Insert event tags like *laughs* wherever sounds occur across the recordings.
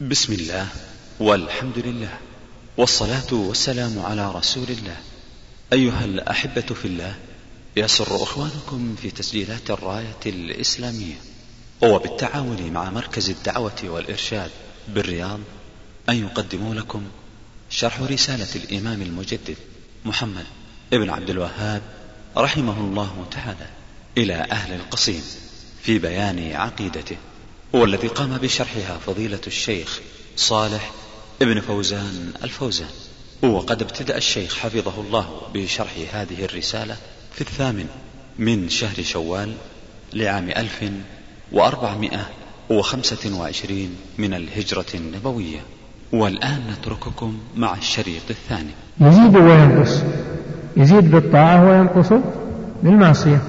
بسم الله والحمد لله والصلاة والسلام على رسول الله. أيها الأحبة في الله يسر إخوانكم في تسجيلات الراية الإسلامية. وبالتعاون مع مركز الدعوة والإرشاد بالرياض أن يقدموا لكم شرح رسالة الإمام المجدد محمد ابن عبد الوهاب رحمه الله تعالى إلى أهل القصيم في بيان عقيدته. والذي قام بشرحها فضيلة الشيخ صالح ابن فوزان الفوزان. وقد ابتدأ الشيخ حفظه الله بشرح هذه الرسالة في الثامن من شهر شوال لعام ألف وأربعمائة وخمسة وعشرين من الهجرة النبوية. والآن نترككم مع الشريط الثاني. يزيد وينقص. يزيد بالطاعة وينقص بالمعصية.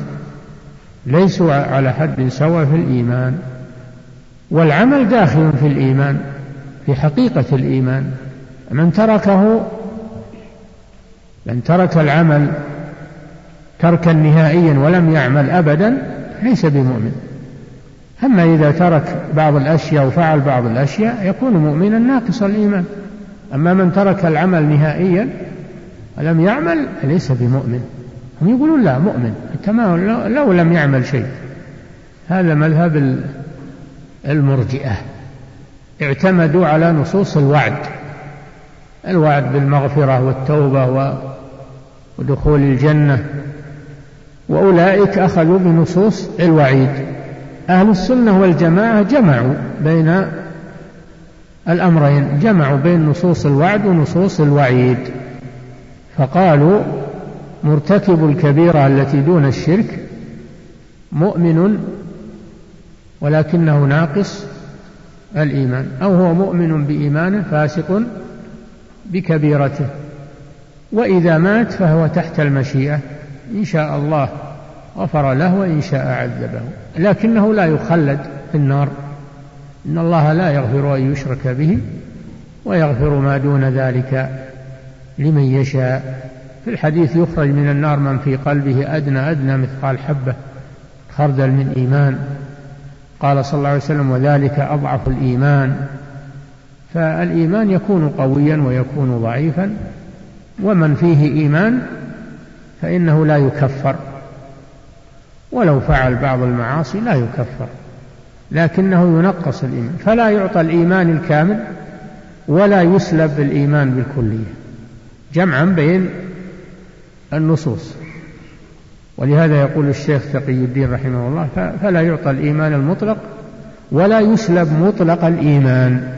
ليسوا على حد سواء في الإيمان. والعمل داخل في الإيمان في حقيقة الإيمان. من تركه من ترك العمل تركا نهائيا ولم يعمل أبدا ليس بمؤمن. أما إذا ترك بعض الأشياء وفعل بعض الأشياء يكون مؤمنا ناقص الإيمان. أما من ترك العمل نهائيا ولم يعمل فليس بمؤمن. هم يقولون لا مؤمن. تمام لو لم يعمل شيء. هذا مذهب المرجئة. اعتمدوا على نصوص الوعد. الوعد بالمغفرة والتوبة ودخول الجنة. وأولئك أخذوا بنصوص الوعيد. أهل السنة والجماعة جمعوا بين الأمرين. جمعوا بين نصوص الوعد ونصوص الوعيد. فقالوا مرتكب الكبيرة التي دون الشرك مؤمن ولكنه ناقص الإيمان أو هو مؤمن بإيمانه فاسق بكبيرته وإذا مات فهو تحت المشيئة إن شاء الله غفر له وإن شاء عذبه. لكنه لا يخلد في النار إن الله لا يغفر أن يشرك به ويغفر ما دون ذلك لمن يشاء. في الحديث يخرج من النار من في قلبه أدنى أدنى مثقال حبة خردل من إيمان. قال صلى الله عليه وسلم وذلك أضعف الإيمان. فالإيمان يكون قويا ويكون ضعيفا ومن فيه إيمان فإنه لا يكفر. ولو فعل بعض المعاصي لا يكفر لكنه ينقص الإيمان. فلا يعطى الإيمان الكامل ولا يسلب الإيمان بالكلية. جمعا بين النصوص. ولهذا يقول الشيخ تقي الدين رحمه الله فلا يعطى الإيمان المطلق ولا يسلب مطلق الإيمان.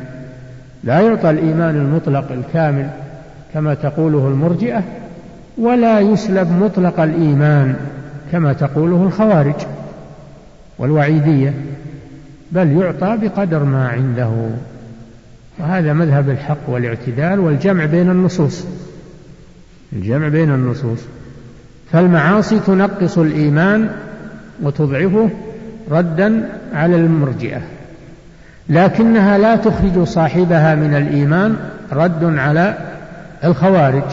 لا يعطى الإيمان المطلق الكامل كما تقوله المرجئة ولا يسلب مطلق الإيمان كما تقوله الخوارج والوعيدية بل يعطى بقدر ما عنده. وهذا مذهب الحق والاعتدال والجمع بين النصوص. الجمع بين النصوص. فالمعاصي تنقص الإيمان وتضعفه ردا على المرجئة لكنها لا تخرج صاحبها من الإيمان رد على الخوارج.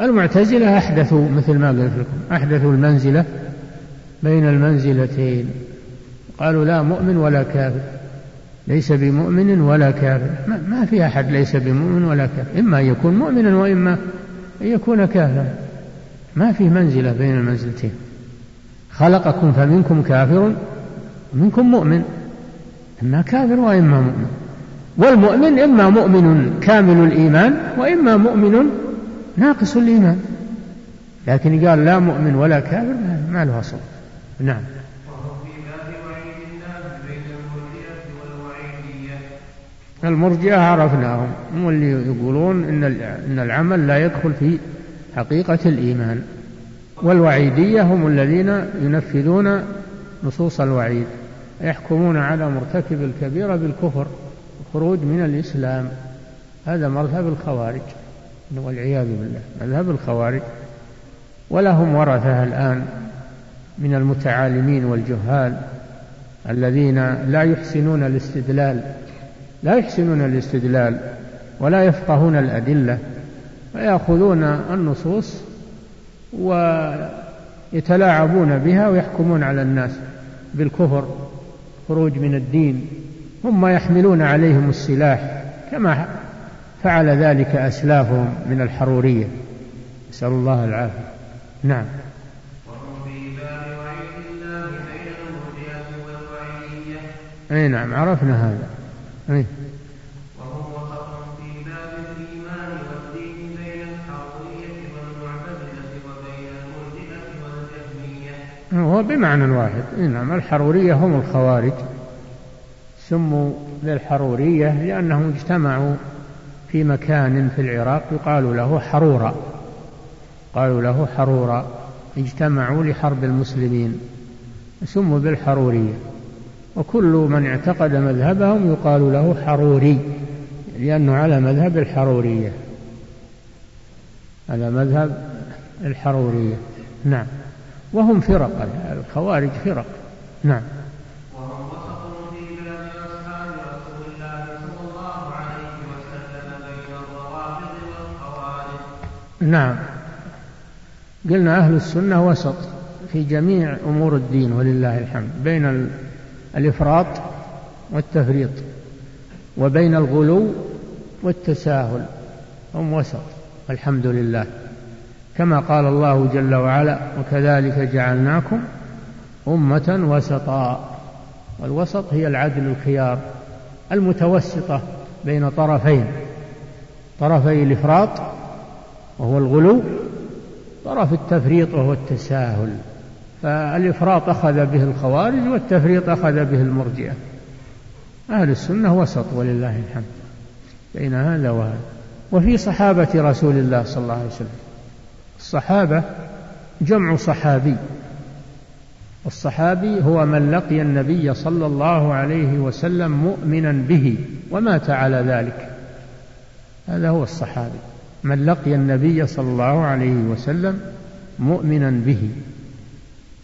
المعتزلة أحدثوا مثل ما قلت لكم أحدثوا المنزلة بين المنزلتين. قالوا لا مؤمن ولا كافر ليس بمؤمن ولا كافر. ما في أحد ليس بمؤمن ولا كافر إما أن يكون مؤمنا وإما أن يكون كافرا. ما في منزلة بين المنزلتين. خلقكم فمنكم كافر ومنكم مؤمن. إما كافر وإما مؤمن. والمؤمن إما مؤمن كامل الإيمان وإما مؤمن ناقص الإيمان. لكن قال لا مؤمن ولا كافر ما له أصل. نعم. المرجئة عرفناهم هم اللي يقولون إن العمل لا يدخل في حقيقة الإيمان. والوعيدية هم الذين ينفذون نصوص الوعيد يحكمون على مرتكب الكبيرة بالكفر الخروج من الإسلام. هذا مذهب الخوارج والعياذ بالله مذهب الخوارج. ولهم ورثة الآن من المتعالمين والجهال الذين لا يحسنون الاستدلال لا يحسنون الاستدلال ولا يفقهون الأدلة. فيأخذون النصوص ويتلاعبون بها ويحكمون على الناس بالكفر خروج من الدين. هم يحملون عليهم السلاح كما فعل ذلك أسلافهم من الحرورية. نسأل الله العافية. نعم. إي نعم عرفنا هذا. إي. هو بمعنى واحد. نعم الحرورية هم الخوارج. سموا بالحروريه لأنهم اجتمعوا في مكان في العراق يقال له حرورا قالوا له حرورا اجتمعوا لحرب المسلمين. سموا بالحرورية. وكل من اعتقد مذهبهم يقال له حروري لأنه على مذهب الحرورية. على مذهب الحرورية. نعم. وهم فرق الخوارج فرق. نعم. نعم. قلنا أهل السنة وسط في جميع أمور الدين ولله الحمد بين الإفراط والتفريط وبين الغلو والتساهل هم وسط الحمد لله. كما قال الله جل وعلا وكذلك جعلناكم أمة وسطا والوسط هي العدل الخيار المتوسطة بين طرفين طرفي الإفراط وهو الغلو طرف التفريط وهو التساهل. فالإفراط أخذ به الخوارج والتفريط أخذ به المرجئة. أهل السنة وسط ولله الحمد بين هذا وهذا. وفي صحابة رسول الله صلى الله عليه وسلم. الصحابة جمع صحابي الصحابي هو من لقي النبي صلى الله عليه وسلم مؤمنا به ومات على ذلك. هذا هو الصحابي من لقي النبي صلى الله عليه وسلم مؤمنا به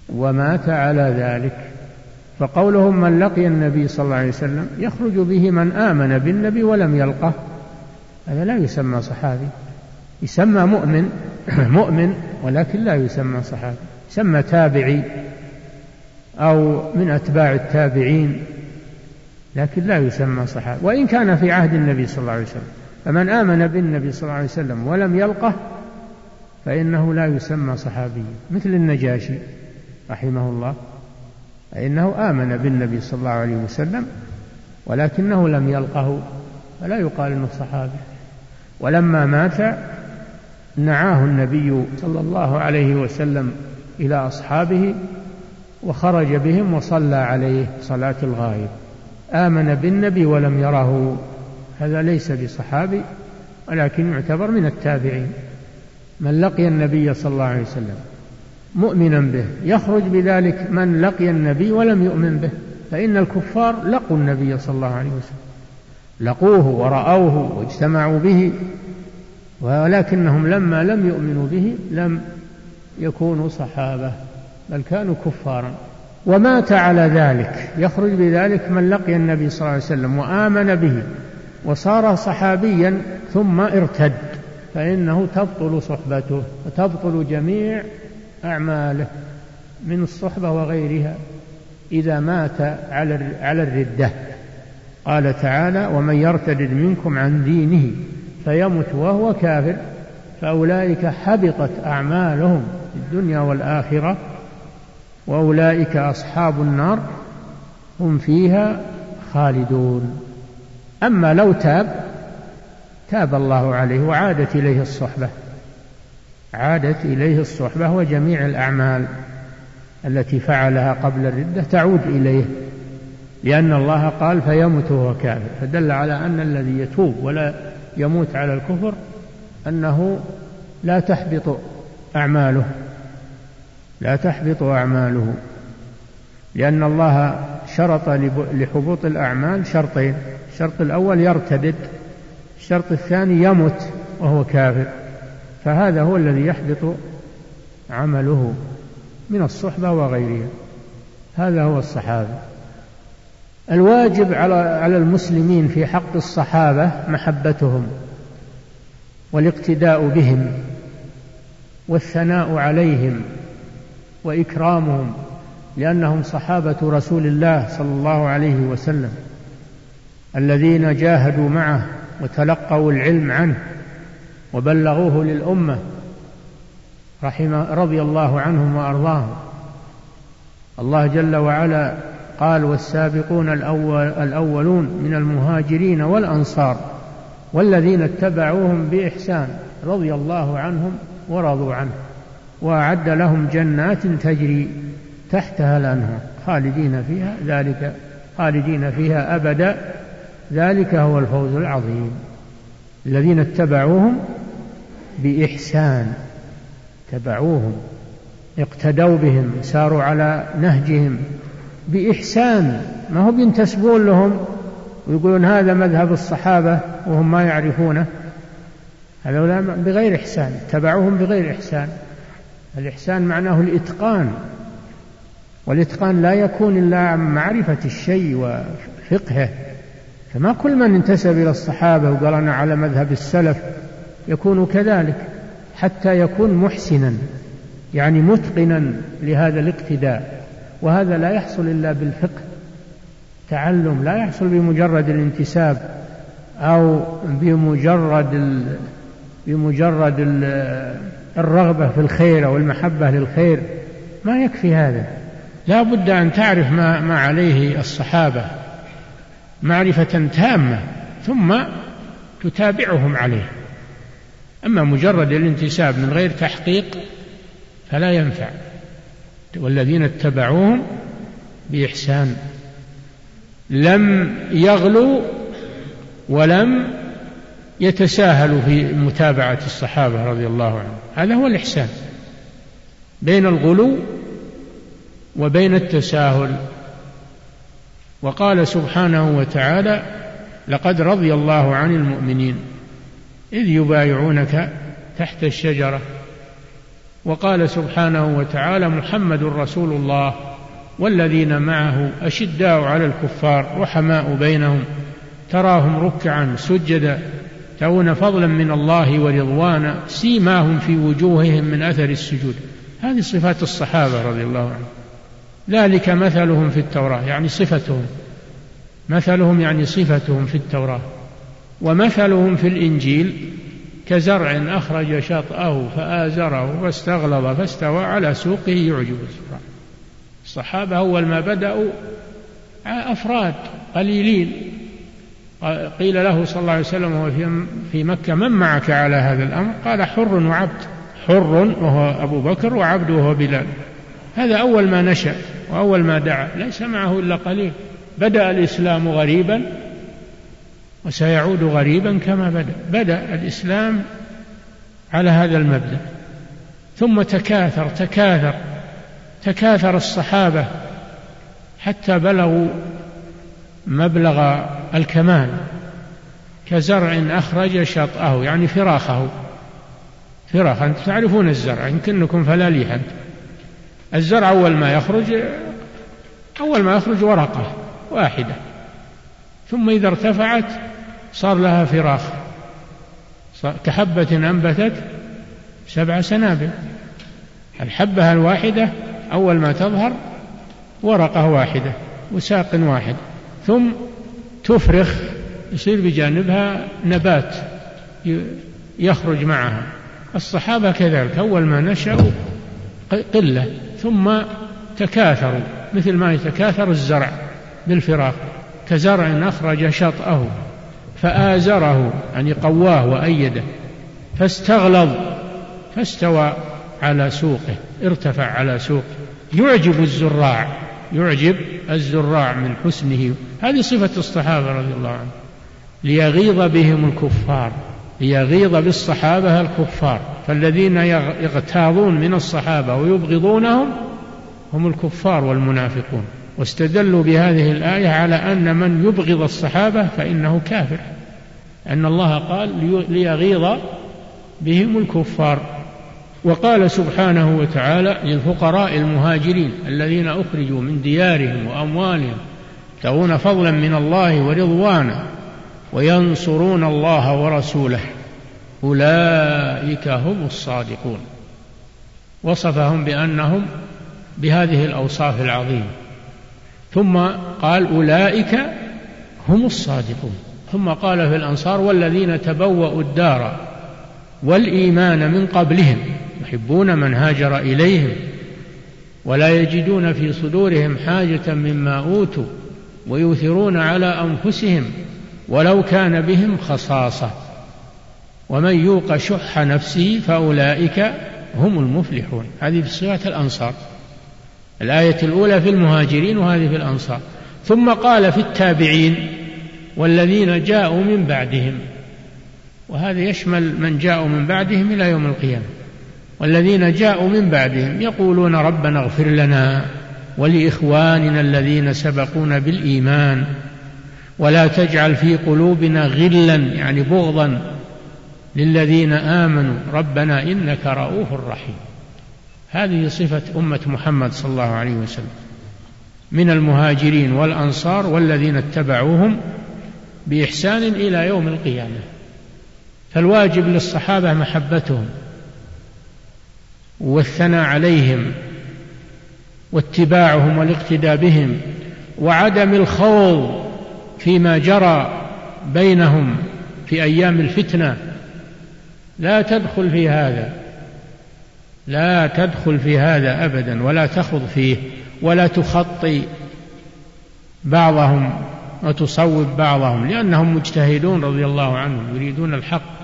ومات على ذلك. فقولهم من لقي النبي صلى الله عليه وسلم يخرج به من آمن بالنبي ولم يلقه. هذا لا يسمى صحابي يسمى مؤمن. *coughs* مؤمن ولكن لا يسمى صحابي يسمى تابعي أو من أتباع التابعين لكن لا يسمى صحابي. وإن كان في عهد النبي صلى الله عليه وسلم فمن آمن بالنبي صلى الله عليه وسلم ولم يلقه فإنه لا يسمى صحابيا مثل النجاشي رحمه الله فإنه آمن بالنبي صلى الله عليه وسلم ولكنه لم يلقه فلا يقال إنه صحابي. ولما مات نعاه النبي صلى الله عليه وسلم إلى أصحابه وخرج بهم وصلى عليه صلاة الغائب. آمن بالنبي ولم يره. هذا ليس بصحابي ولكن يعتبر من التابعين. من لقي النبي صلى الله عليه وسلم مؤمنا به يخرج بذلك من لقي النبي ولم يؤمن به. فإن الكفار لقوا النبي صلى الله عليه وسلم. لقوه ورأوه واجتمعوا به. ولكنهم لما لم يؤمنوا به لم يكونوا صحابة بل كانوا كفارا. ومات على ذلك يخرج بذلك من لقي النبي صلى الله عليه وسلم وآمن به وصار صحابيا ثم ارتد فإنه تبطل صحبته وتبطل جميع أعماله من الصحبة وغيرها إذا مات على على الردة. قال تعالى ومن يرتد منكم عن دينه فيمت وهو كافر فأولئك حبطت أعمالهم في الدنيا والآخرة وأولئك أصحاب النار هم فيها خالدون. أما لو تاب تاب الله عليه وعادت إليه الصحبة عادت إليه الصحبة وجميع الأعمال التي فعلها قبل الردة تعود إليه لأن الله قال فيمت وهو كافر فدل على أن الذي يتوب ولا يموت على الكفر أنه لا تحبط أعماله لا تحبط أعماله لأن الله شرط لحبوط الأعمال شرطين الشرط الأول يرتدد الشرط الثاني يمت وهو كافر فهذا هو الذي يحبط عمله من الصحبة وغيرها هذا هو الصحابة. الواجب على على المسلمين في حق الصحابة محبتهم والاقتداء بهم والثناء عليهم وإكرامهم لأنهم صحابة رسول الله صلى الله عليه وسلم الذين جاهدوا معه وتلقوا العلم عنه وبلغوه للأمة رحم رضي الله عنهم وأرضاهم. الله جل وعلا قال والسابقون الأول الأولون من المهاجرين والأنصار والذين اتبعوهم بإحسان رضي الله عنهم ورضوا عنه وأعد لهم جنات تجري تحتها الأنهار خالدين فيها ذلك خالدين فيها أبدا ذلك هو الفوز العظيم الذين اتبعوهم بإحسان اتبعوهم اقتدوا بهم ساروا على نهجهم بإحسان. ما هو بينتسبون لهم ويقولون هذا مذهب الصحابة وهم ما يعرفونه. هذا بغير إحسان اتبعوهم بغير إحسان. الإحسان معناه الإتقان. والإتقان لا يكون إلا عن معرفة الشيء وفقهه. فما كل من انتسب إلى الصحابة وقال أنا على مذهب السلف يكون كذلك حتى يكون محسنا يعني متقنا لهذا الاقتداء. وهذا لا يحصل إلا بالفقه. تعلم لا يحصل بمجرد الانتساب أو بمجرد. بمجرد ال... الرغبة في الخير أو المحبة للخير. ما يكفي هذا. لا بد أن تعرف ما, ما عليه الصحابة معرفة تامة ثم تتابعهم عليه. أما مجرد الانتساب من غير تحقيق فلا ينفع. والذين اتبعوهم بإحسان. لم يغلوا ولم يتساهلوا في متابعة الصحابة رضي الله عنهم. هذا هو الإحسان بين الغلو وبين التساهل. وقال سبحانه وتعالى لقد رضي الله عن المؤمنين إذ يبايعونك تحت الشجرة وقال سبحانه وتعالى محمد رسول الله والذين معه أشداء على الكفار رحماء بينهم تراهم ركعا سجدا ترون فضلا من الله ورضوانا سيماهم في وجوههم من أثر السجود. هذه صفات الصحابة رضي الله عنهم. ذلك مثلهم في التوراة يعني صفتهم. مثلهم يعني صفتهم في التوراة. ومثلهم في الإنجيل كزرع أخرج شطأه فآزره فاستغلظ فاستوى على سوقه يعجب الزراع الصحابة أول ما بدأوا أفراد قليلين. قيل له صلى الله عليه وسلم في مكة من معك على هذا الأمر؟ قال حر وعبد. حر وهو أبو بكر وعبد وهو بلال. هذا أول ما نشأ وأول ما دعا ليس معه إلا قليل. بدأ الإسلام غريبا. وسيعود غريبا كما بدأ. بدأ الإسلام على هذا المبدأ. ثم تكاثر تكاثر تكاثر الصحابة حتى بلغوا مبلغ الكمال. كزرع أخرج شطأه يعني فراخه. فراخ أنتم تعرفون الزرع يمكنكم فلاليح أنت الزرع أول ما يخرج أول ما يخرج ورقة واحدة. ثم إذا ارتفعت صار لها فراخ. كحبة أنبتت سبع سنابل. الحبة الواحدة أول ما تظهر ورقة واحدة وساق واحد. ثم تفرخ يصير بجانبها نبات يخرج معها. الصحابة كذلك أول ما نشأوا قلة ثم تكاثروا مثل ما يتكاثر الزرع بالفراق كزرع أخرج شطأه. فآزره يعني قواه وأيده فاستغلظ فاستوى على سوقه ارتفع على سوقه. يعجب الزراع يعجب الزراع من حسنه. هذه صفة الصحابة رضي الله عنهم. ليغيظ بهم الكفار ليغيظ بالصحابة الكفار. فالذين يغتاظون من الصحابة ويبغضونهم هم الكفار والمنافقون. واستدلوا بهذه الآية على أن من يبغض الصحابة فإنه كافر. أن الله قال ليغيظ بهم الكفار. وقال سبحانه وتعالى للفقراء المهاجرين الذين أخرجوا من ديارهم وأموالهم يبتغون فضلا من الله ورضوانا وينصرون الله ورسوله. أولئك هم الصادقون. وصفهم بأنهم بهذه الأوصاف العظيمة. ثم قال أولئك هم الصادقون. ثم قال في الأنصار والذين تبوأوا الدار والإيمان من قبلهم يحبون من هاجر إليهم ولا يجدون في صدورهم حاجة مما أوتوا ويؤثرون على أنفسهم ولو كان بهم خصاصة. ومن يوق شح نفسه فأولئك هم المفلحون. هذه في صفة الأنصار. الآية الأولى في المهاجرين وهذه في الأنصار. ثم قال في التابعين والذين جاءوا من بعدهم. وهذا يشمل من جاءوا من بعدهم إلى يوم القيامة. والذين جاءوا من بعدهم يقولون ربنا اغفر لنا ولإخواننا الذين سبقونا بالإيمان. ولا تجعل في قلوبنا غلا يعني بغضا للذين آمنوا. ربنا إنك رؤوف رحيم. هذه صفة أمة محمد صلى الله عليه وسلم. من المهاجرين والأنصار والذين اتبعوهم بإحسان إلى يوم القيامة. فالواجب للصحابة محبتهم والثناء عليهم واتباعهم والاقتداء بهم وعدم الخوض فيما جرى بينهم في أيام الفتنة. لا تدخل في هذا. لا تدخل في هذا ابدا ولا تخض فيه ولا تخطي بعضهم وتصوب بعضهم لأنهم مجتهدون رضي الله عنهم يريدون الحق.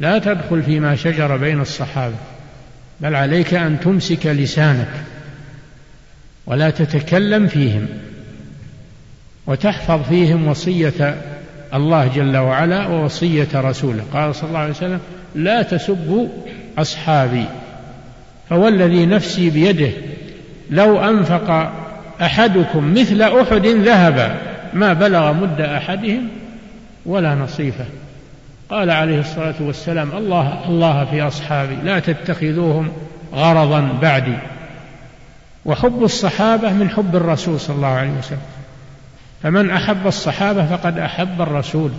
لا تدخل فيما شجر بين الصحابة بل عليك أن تمسك لسانك ولا تتكلم فيهم وتحفظ فيهم وصية الله جل وعلا ووصية رسوله. قال صلى الله عليه وسلم لا تسبوا أصحابي. فوالذي نفسي بيده لو أنفق أحدكم مثل أحد ذهبا ما بلغ مد أحدهم ولا نصيفة. قال عليه الصلاة والسلام الله الله في أصحابي لا تتخذوهم غرضا بعدي. وحب الصحابة من حب الرسول صلى الله عليه وسلم. فمن أحب الصحابة فقد أحب الرسول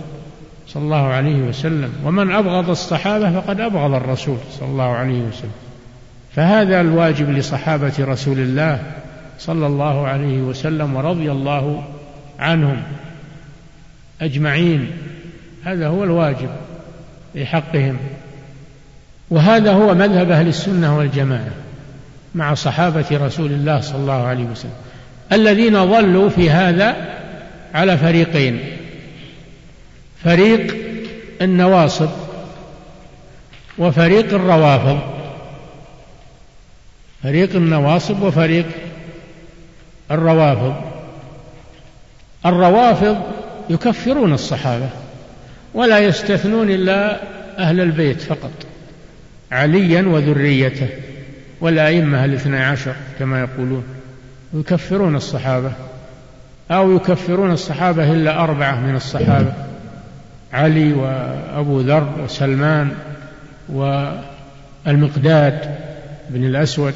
صلى الله عليه وسلم ومن أبغض الصحابة فقد أبغض الرسول صلى الله عليه وسلم. فهذا الواجب لصحابة رسول الله صلى الله عليه وسلم ورضي الله عنهم أجمعين. هذا هو الواجب في حقهم وهذا هو مذهب أهل السنة والجماعة مع صحابة رسول الله صلى الله عليه وسلم الذين ضلوا في هذا على فريقين. فريق النواصب وفريق الروافض. فريق النواصب وفريق الروافض. الروافض يكفرون الصحابة ولا يستثنون إلا أهل البيت فقط عليا وذريته والأئمة الاثنى عشر كما يقولون. يكفرون الصحابة أو يكفرون الصحابة إلا أربعة من الصحابة علي وأبو ذر وسلمان والمقداد. بن الأسود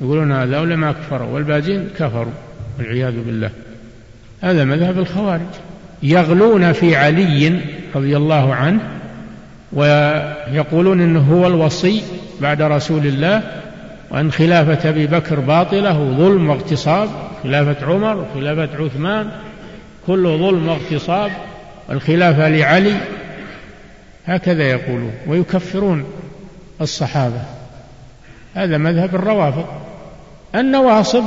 يقولون هذول ما كفروا والباقين كفروا والعياذ بالله. هذا مذهب الخوارج. يغلون في علي رضي الله عنه ويقولون إنه هو الوصي بعد رسول الله وأن خلافة أبي بكر باطلة ظلم واغتصاب خلافة عمر وخلافة عثمان كله ظلم واغتصاب والخلافة لعلي. هكذا يقولون ويكفرون الصحابة. هذا مذهب الروافض. النواصب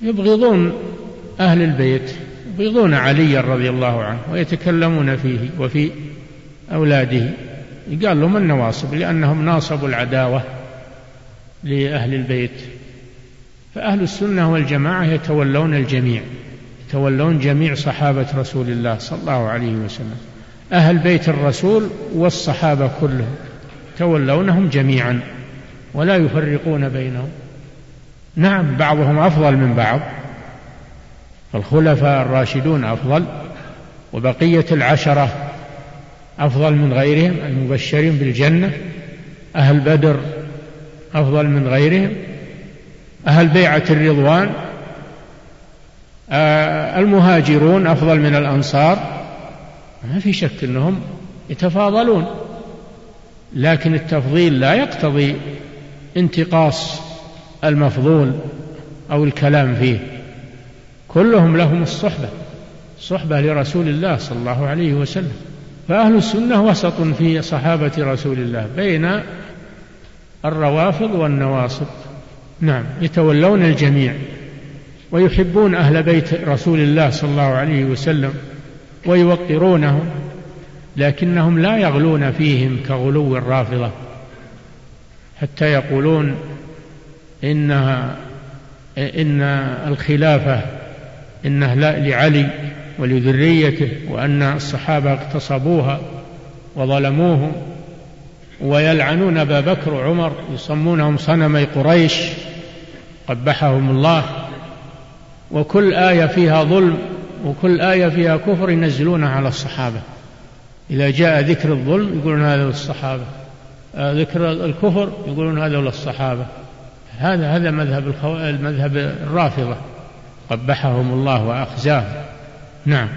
يبغضون أهل البيت يبغضون عليا رضي الله عنه ويتكلمون فيه وفي أولاده. قال لهم النواصب لأنهم ناصبوا العداوة لأهل البيت. فأهل السنة والجماعة يتولون الجميع يتولون جميع صحابة رسول الله صلى الله عليه وسلم. أهل بيت الرسول والصحابة كلهم يتولونهم جميعا. ولا يفرقون بينهم. نعم بعضهم أفضل من بعض. فالخلفاء الراشدون أفضل وبقية العشرة أفضل من غيرهم المبشرين بالجنة. أهل بدر أفضل من غيرهم. أهل بيعة الرضوان آه، المهاجرون أفضل من الأنصار. ما في شك أنهم يتفاضلون لكن التفضيل لا يقتضي انتقاص المفضول أو الكلام فيه. كلهم لهم الصحبة صحبة لرسول الله صلى الله عليه وسلم. فأهل السنة وسط في صحابة رسول الله بين الروافض والنواصب. نعم يتولون الجميع ويحبون أهل بيت رسول الله صلى الله عليه وسلم ويوقرونهم لكنهم لا يغلون فيهم كغلو الرافضة. حتى يقولون إنها إن الخلافة إنه لعلي ولذريته وأن الصحابة اغتصبوها وظلموهم ويلعنون أبا بكر وعمر يسمونهم صنمي قريش قبحهم الله. وكل آية فيها ظلم وكل آية فيها كفر ينزلونها على الصحابة. إذا جاء ذكر الظلم يقولون هذا للصحابة. ذكر الكفر يقولون هذا للصحابة هذا هذا مذهب. المذهب الرافضة. قبحهم الله وأخزاهم. نعم.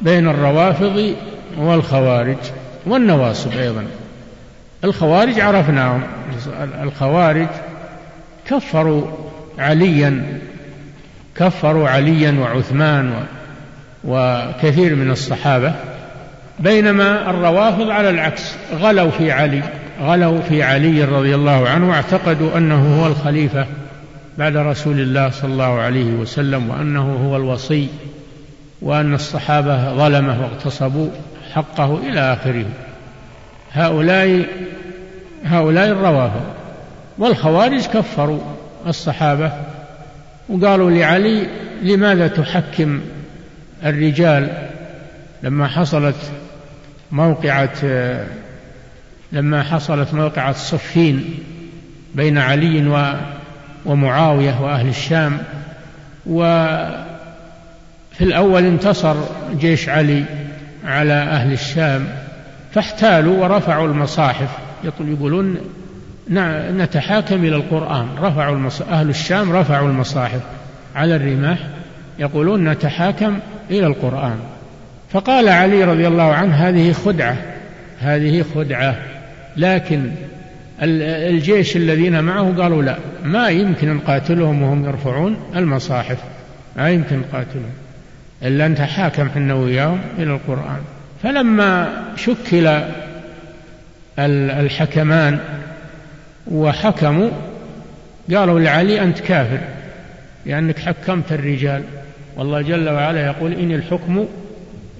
بين الروافض والخوارج والنواصب أيضا. الخوارج عرفناهم. الخوارج كفروا عليا كفروا عليا وعثمان وكثير من الصحابة بينما الروافض على العكس غلوا في علي غلوا في علي رضي الله عنه واعتقدوا أنه هو الخليفة بعد رسول الله صلى الله عليه وسلم وأنه هو الوصي وأن الصحابة ظلمه واغتصبوا حقه إلى آخره. هؤلاء هؤلاء الروافض والخوارج كفروا الصحابة وقالوا لعلي لماذا تحكم الرجال لما حصلت موقعة لما حصلت موقعة صفين بين علي ومعاوية وأهل الشام؟ وفي الأول انتصر جيش علي على أهل الشام فاحتالوا ورفعوا المصاحف. يقولون نتحاكم إلى القرآن. رفعوا المص... أهل الشام رفعوا المصاحف على الرماح يقولون نتحاكم إلى القرآن. فقال علي رضي الله عنه هذه خدعة هذه خدعة. لكن الجيش الذين معه قالوا لا ما يمكن نقاتلهم وهم يرفعون المصاحف. ما يمكن نقاتلهم إلا نتحاكم حنا وياهم إلى القرآن. فلما شكل الحكمان وحكموا قالوا لعلي أنت كافر لأنك حكمت الرجال. والله جل وعلا يقول إن الحكم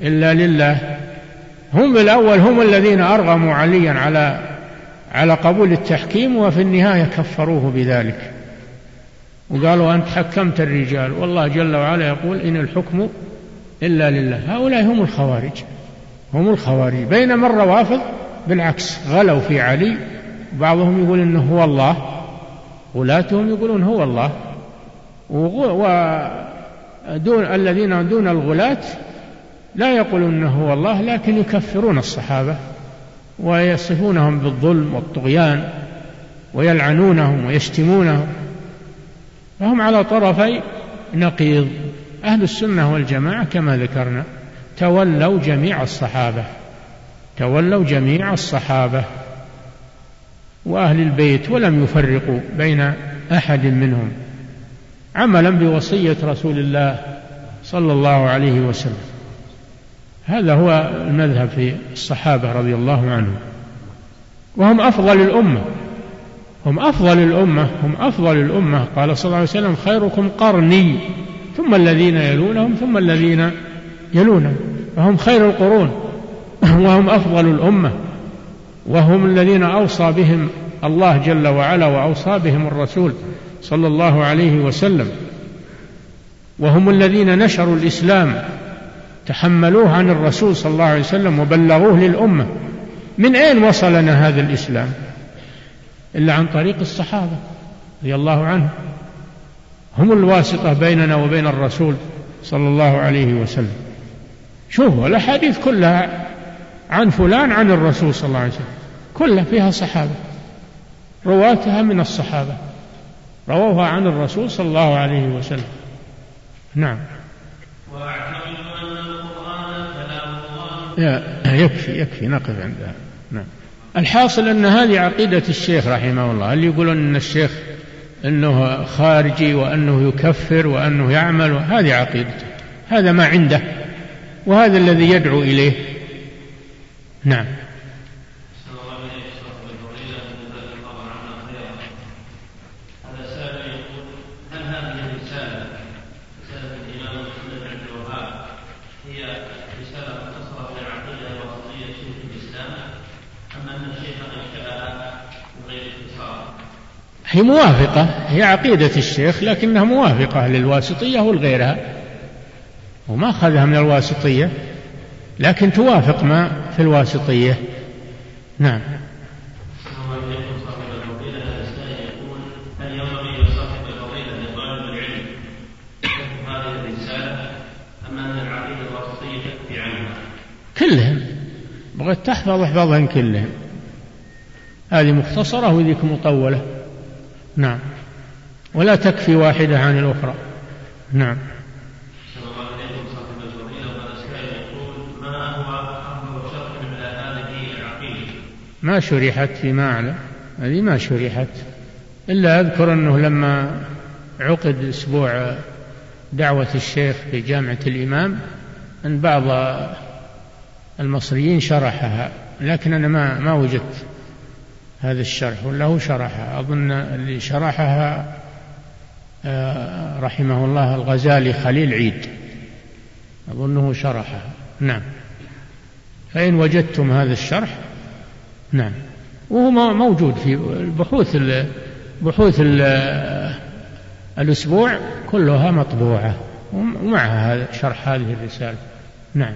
إلا لله. هم بالأول هم الذين أرغموا عليا على على قبول التحكيم وفي النهاية كفروه بذلك. وقالوا أنت حكمت الرجال. والله جل وعلا يقول إن الحكم إلا لله. هؤلاء هم الخوارج هم الخوارج. بينما الروافض بالعكس غلوا في علي بعضهم يقول إنه هو الله غلاتهم يقولون هو الله. ودون الذين دون الغلاة لا يقولون إنه هو الله لكن يكفرون الصحابة ويصفونهم بالظلم والطغيان ويلعنونهم ويشتمونهم. فهم على طرفي نقيض. أهل السنة والجماعة كما ذكرنا تولوا جميع الصحابة تولوا جميع الصحابة. وأهل البيت ولم يفرقوا بين أحد منهم عملا بوصية رسول الله صلى الله عليه وسلم. هذا هو المذهب في الصحابة رضي الله عنهم. وهم أفضل الأمة. هم أفضل الأمة. هم أفضل الأمة. قال صلى الله عليه وسلم خيركم قرني. ثم الذين يلونهم ثم الذين يلونهم. فهم خير القرون. *laughs* وهم أفضل الأمة. وهم الذين أوصى بهم الله جل وعلا وأوصى بهم الرسول صلى الله عليه وسلم. وهم الذين نشروا الإسلام تحملوه عن الرسول صلى الله عليه وسلم وبلغوه للأمة. من أين وصلنا هذا الإسلام؟ إلا عن طريق الصحابة رضي الله عنهم. هم الواسطة بيننا وبين الرسول صلى الله عليه وسلم. شوفوا الأحاديث كلها عن فلان عن الرسول صلى الله عليه وسلم. كلها فيها صحابة. رواتها من الصحابة. رووها عن الرسول صلى الله عليه وسلم. نعم. يكفي يكفي نقف عندها نعم. الحاصل أن هذه عقيدة الشيخ رحمه الله. اللي يقولون أن الشيخ أنه خارجي وأنه يكفر وأنه يعمل؟ هذه عقيدته. هذا ما عنده. وهذا الذي يدعو إليه. نعم. هي موافقة هي عقيدة الشيخ لكنها موافقة للواسطية ولغيرها وما أخذها من الواسطية لكن توافق ما في الواسطية. نعم. كلهم. بغيت تحفظ احفظهم كلهم. هذه مختصرة وذيك مطولة. نعم. ولا تكفي واحدة عن الأخرى. نعم. ما شرحت فيما أعلم. هذه ما شرحت. إلا أذكر أنه لما عقد أسبوع دعوة الشيخ في جامعة الإمام أن بعض المصريين شرحها لكن أنا ما ما وجدت. هذا الشرح ولا هو شرحها. أظن اللي شرحها آه، رحمه الله الغزالي خليل عيد. أظنه شرحها. نعم. فإن وجدتم هذا الشرح نعم. وهو موجود في بحوث بحوث الأسبوع كلها مطبوعة. ومعها شرح هذه الرسالة. نعم.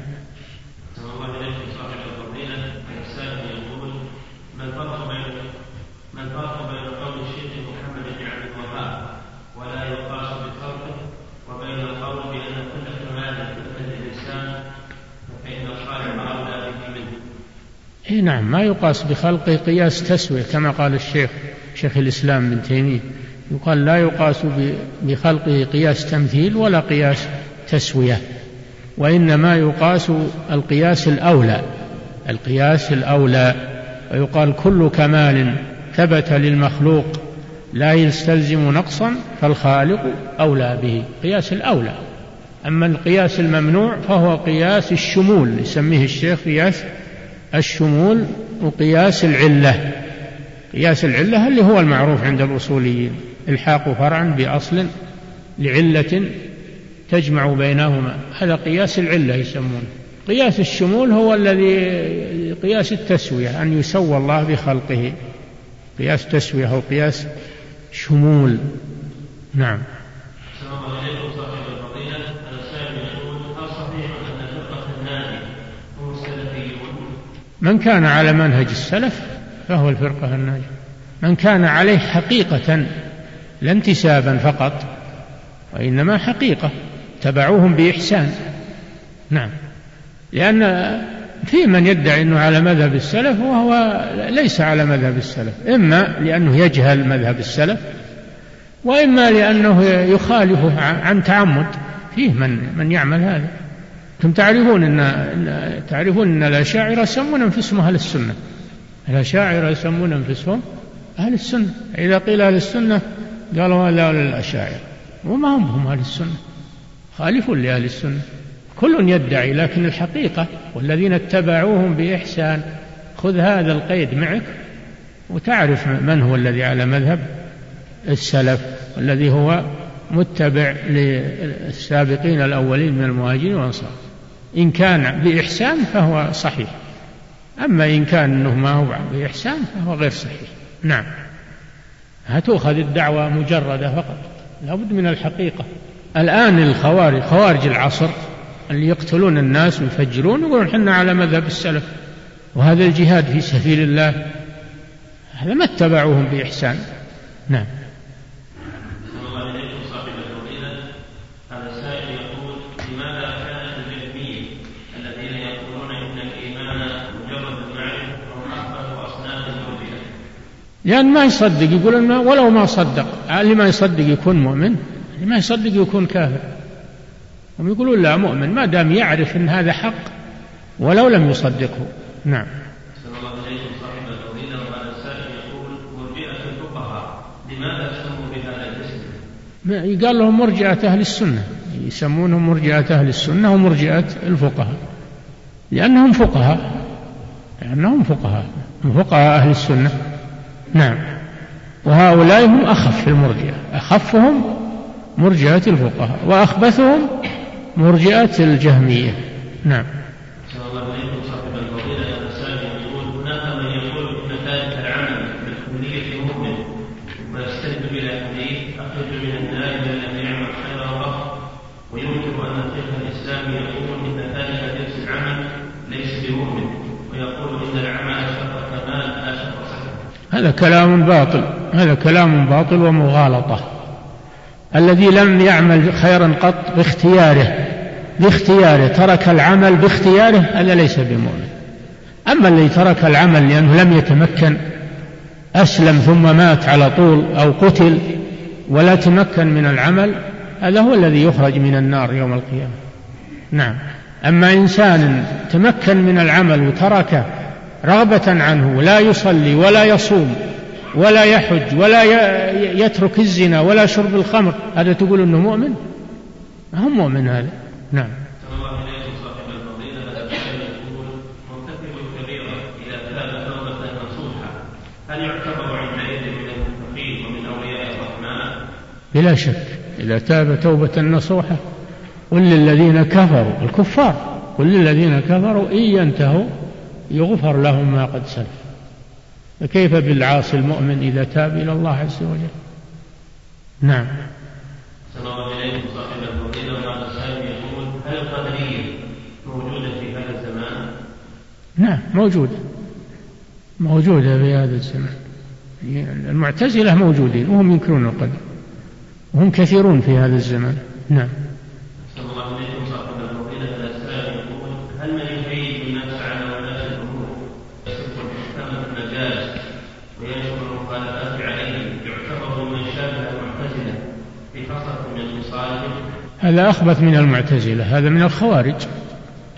اي نعم ما يقاس بخلقه قياس تسوية كما قال الشيخ شيخ الإسلام ابن تيمية. يقال لا يقاس بخلقه قياس تمثيل ولا قياس تسوية وإنما يقاس القياس الأولى القياس الأولى. ويقال كل كمال ثبت للمخلوق لا يستلزم نقصا فالخالق أولى به قياس الأولى. أما القياس الممنوع فهو قياس الشمول يسميه الشيخ قياس الشمول وقياس العلة. قياس العلة اللي هو المعروف عند الأصوليين. إلحاق فرعا بأصل لعلة تجمع بينهما. هذا قياس العلة يسمونه. قياس الشمول هو الذي قياس التسوية أن يسوى الله بخلقه. قياس تسوية أو قياس شمول. نعم. من كان على منهج السلف فهو الفرقة الناجية. من كان عليه حقيقة لا انتسابا فقط وإنما حقيقة تبعوهم بإحسان. نعم. لأن في من يدعي أنه على مذهب السلف وهو ليس على مذهب السلف إما لأنه يجهل مذهب السلف وإما لأنه يخالفه عن تعمد. فيه من من يعمل هذا. أنتم تعرفون أن تعرفون أن الأشاعرة يسمون أنفسهم أهل السنة. الأشاعرة يسمون أنفسهم أهل السنة. إذا قيل أهل السنة قالوا هذا الأشاعرة وما هم هم أهل السنة. خالف لأهل السنة. كل يدعي لكن الحقيقة والذين اتبعوهم بإحسان خذ هذا القيد معك وتعرف من هو الذي على مذهب السلف والذي هو متبع للسابقين الأولين من المهاجرين والأنصار. إن كان بإحسان فهو صحيح. أما إن كان أنه ما هو بإحسان فهو غير صحيح. نعم. هتؤخذ الدعوة مجردة فقط. لابد من الحقيقة. الآن الخوارج خوارج العصر اللي يقتلون الناس ويفجرون يقولون إحنا على مذهب السلف. وهذا الجهاد في سبيل الله. هذا ما اتبعوهم بإحسان. نعم. لأن ما يصدق يقول إنه ولو ما صدق اللي ما يصدق يكون مؤمن اللي ما يصدق يكون كافر. هم يقولون لا مؤمن ما دام يعرف أن هذا حق ولو لم يصدقه. نعم. قال لهم مرجعة أهل السنة. يسمونهم مرجعة أهل السنة ومرجعة الفقهاء. لأنهم فقهاء. لأنهم فقهاء. فقهاء أهل السنة. نعم. وهؤلاء هم أخف المرجئة. أخفهم مرجئة الفقهاء وأخبثهم مرجئة الجهمية. نعم. هذا كلام باطل هذا كلام باطل ومغالطة. الذي لم يعمل خيرا قط باختياره باختياره ترك العمل باختياره هذا ليس بمؤمن. أما الذي ترك العمل لأنه لم يتمكن أسلم ثم مات على طول أو قتل ولا تمكن من العمل هذا هو الذي يخرج من النار يوم القيامة. نعم. أما إنسان تمكن من العمل وتركه رغبة عنه لا يصلي ولا يصوم ولا يحج ولا يترك الزنا ولا شرب الخمر. هذا تقول إنه مؤمن؟ هو مؤمن هذا؟ نعم. هل يعتبر عندئذ من المتقين ومن اولياء الرحمن؟ بلا شك. إذا تاب توبة نصوحة قل للذين كفروا الكفار قل للذين كفروا إن ينتهوا يغفر لهم ما قد سلف. فكيف بالعاصي المؤمن إذا تاب إلى الله عز وجل؟ نعم. إليكم صاحب السائل يقول هل القدرية موجودة في هذا الزمان؟ نعم موجودة. موجودة في هذا الزمان. المعتزلة موجودين وهم ينكرون القدر. وهم كثيرون في هذا الزمان. نعم. هذا أخبث من المعتزلة هذا من الخوارج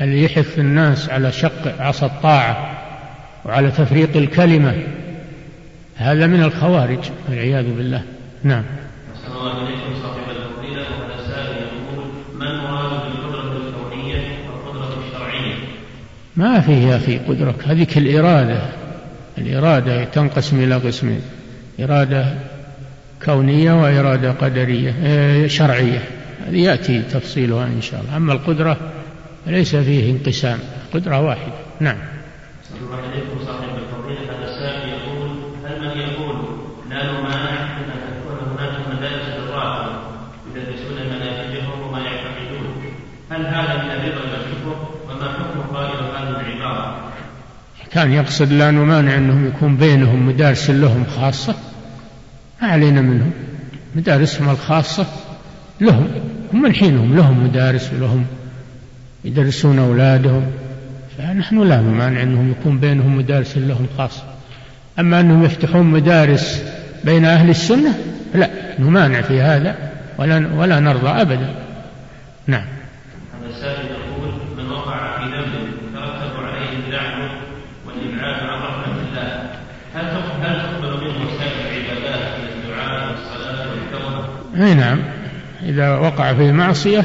اللي يحث الناس على شق عصا الطاعة وعلى تفريق الكلمة هذا من الخوارج والعياذ بالله. نعم. ما فيه يا أخي قدرة هذيك الإرادة الإرادة تنقسم إلى قسمين إرادة كونية وإرادة قدرية آه، شرعية. هذه يأتي تفصيلها إن شاء الله. أما القدرة ليس فيه انقسام قدرة واحدة. نعم. كان يقصد لا نمانع أنهم يكون بينهم مدارس لهم خاصة. ما علينا منهم. مدارسهم الخاصة لهم هم من حينهم لهم مدارس ولهم يدرسون أولادهم. فنحن لا نمانع أنهم يكون بينهم مدارس لهم خاصة. أما أنهم يفتحون مدارس بين أهل السنة لا نمانع في هذا ولا ولا نرضى أبدا. نعم. هذا السائل يقول من وقع في ذنب ترتب عليه اللعن والإبعاد عن رحمة الله هل هل تقبل منه سائر العبادات من الدعاء والصلاة والتوبة؟ أي نعم. إذا وقع في معصية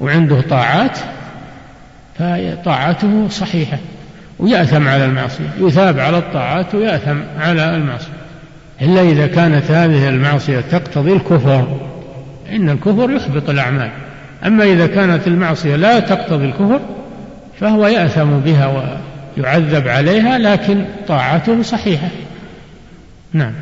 وعنده طاعات فطاعته صحيحة ويأثم على المعصية يثاب على الطاعات ويأثم على المعصية. إلا إذا كانت هذه المعصية تقتضي الكفر إن الكفر يحبط الأعمال. أما إذا كانت المعصية لا تقتضي الكفر فهو يأثم بها ويعذب عليها لكن طاعته صحيحة. نعم.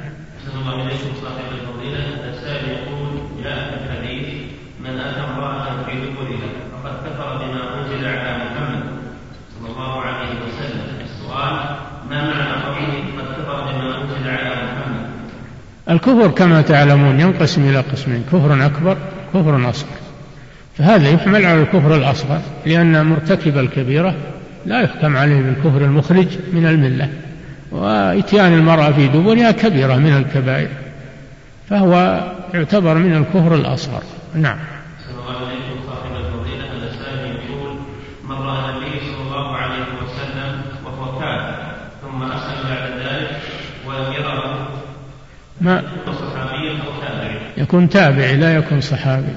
الكفر كما تعلمون ينقسم إلى قسمين كفر أكبر كفر أصغر. فهذا يحمل على الكفر الأصغر لأن مرتكب الكبيرة لا يحكم عليه بالكفر المخرج من الملة وإتيان المرأة في دبرها كبيرة من الكبائر فهو يعتبر من الكفر الأصغر. نعم. ما يكون تابعي لا يكون صحابي.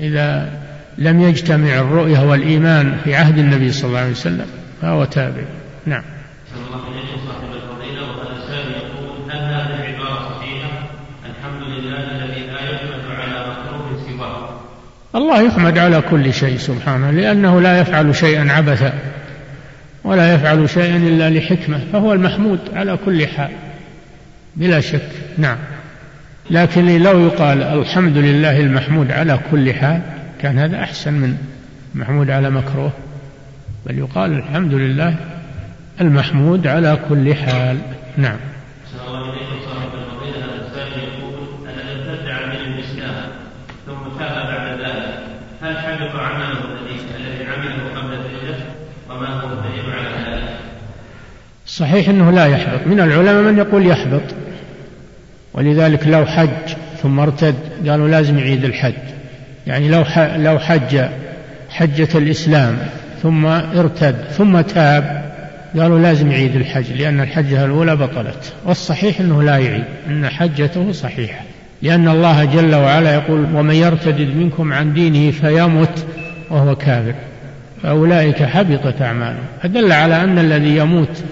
إذا لم يجتمع الرؤية والإيمان في عهد النبي صلى الله عليه وسلم فهو تابعي. نعم. الله يحمد على كل شيء سبحانه لأنه لا يفعل شيئا عبثا ولا يفعل شيئا إلا لحكمة فهو المحمود على كل حال. بلا شك نعم. لكن لو يقال الحمد لله المحمود على كل حال كان هذا أحسن من محمود على مكروه. بل يقال الحمد لله المحمود على كل حال نعم. صحيح أنه لا يحبط. من العلماء من يقول يحبط. ولذلك لو حج ثم ارتد قالوا لازم يعيد الحج. يعني لو لو حج حجة الإسلام ثم ارتد ثم تاب قالوا لازم يعيد الحج لأن الحجة الأولى بطلت. والصحيح أنه لا يعيد أن حجته صحيحة. لأن الله جل وعلا يقول ومن يرتد منكم عن دينه فيمت وهو كافر. فأولئك حبطت أعمالهم فدل على أن الذي يموت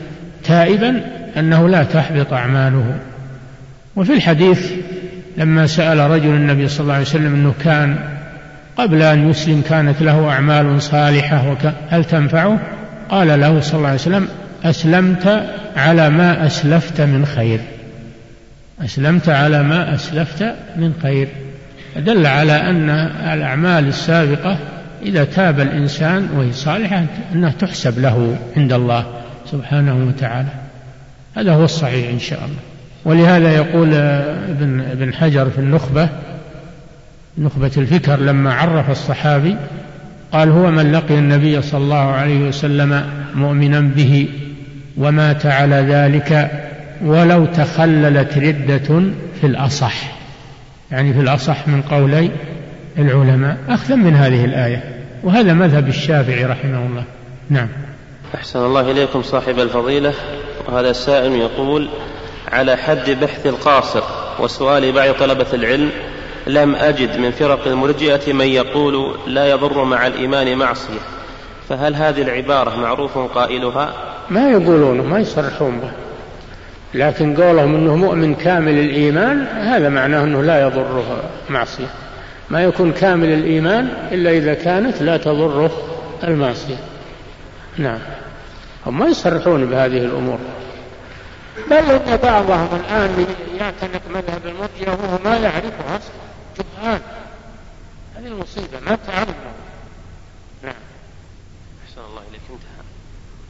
تائبا أنه لا تحبط أعماله. وفي الحديث لما سأل رجل النبي صلى الله عليه وسلم أنه كان قبل أن يسلم كانت له أعمال صالحة هل تنفعه قال له صلى الله عليه وسلم أسلمت على ما أسلفت من خير. أسلمت على ما أسلفت من خير. دل على أن الأعمال السابقة إذا تاب الإنسان وهي صالحة أنها تحسب له عند الله سبحانه وتعالى. هذا هو الصحيح إن شاء الله. ولهذا يقول ابن ابن حجر في النخبة نخبة الفكر لما عرف الصحابي قال هو من لقي النبي صلى الله عليه وسلم مؤمنا به ومات على ذلك ولو تخللت ردة في الأصح. يعني في الأصح من قولي العلماء أخذا من هذه الآية وهذا مذهب الشافعي رحمه الله. نعم. أحسن الله إليكم صاحب الفضيلة وهذا السائل يقول على حد بحث القاصر وسؤال بعض طلبة العلم لم أجد من فرق المرجئة من يقول لا يضر مع الإيمان معصية. فهل هذه العبارة معروف قائلها؟ ما يقولونه ما يصرحون به. لكن قولهم أنه مؤمن كامل الإيمان هذا معناه أنه لا يضره معصية. ما يكون كامل الإيمان إلا إذا كانت لا تضره المعصية. نعم. هم ما يصرحون بهذه الأمور. بل إن بعضهم الآن يعتنق مذهب المرجئة وهو ما يعرفه أصلا. جهال هذه المصيبة ما تعلم نعم. أحسن الله إليك. انتهى.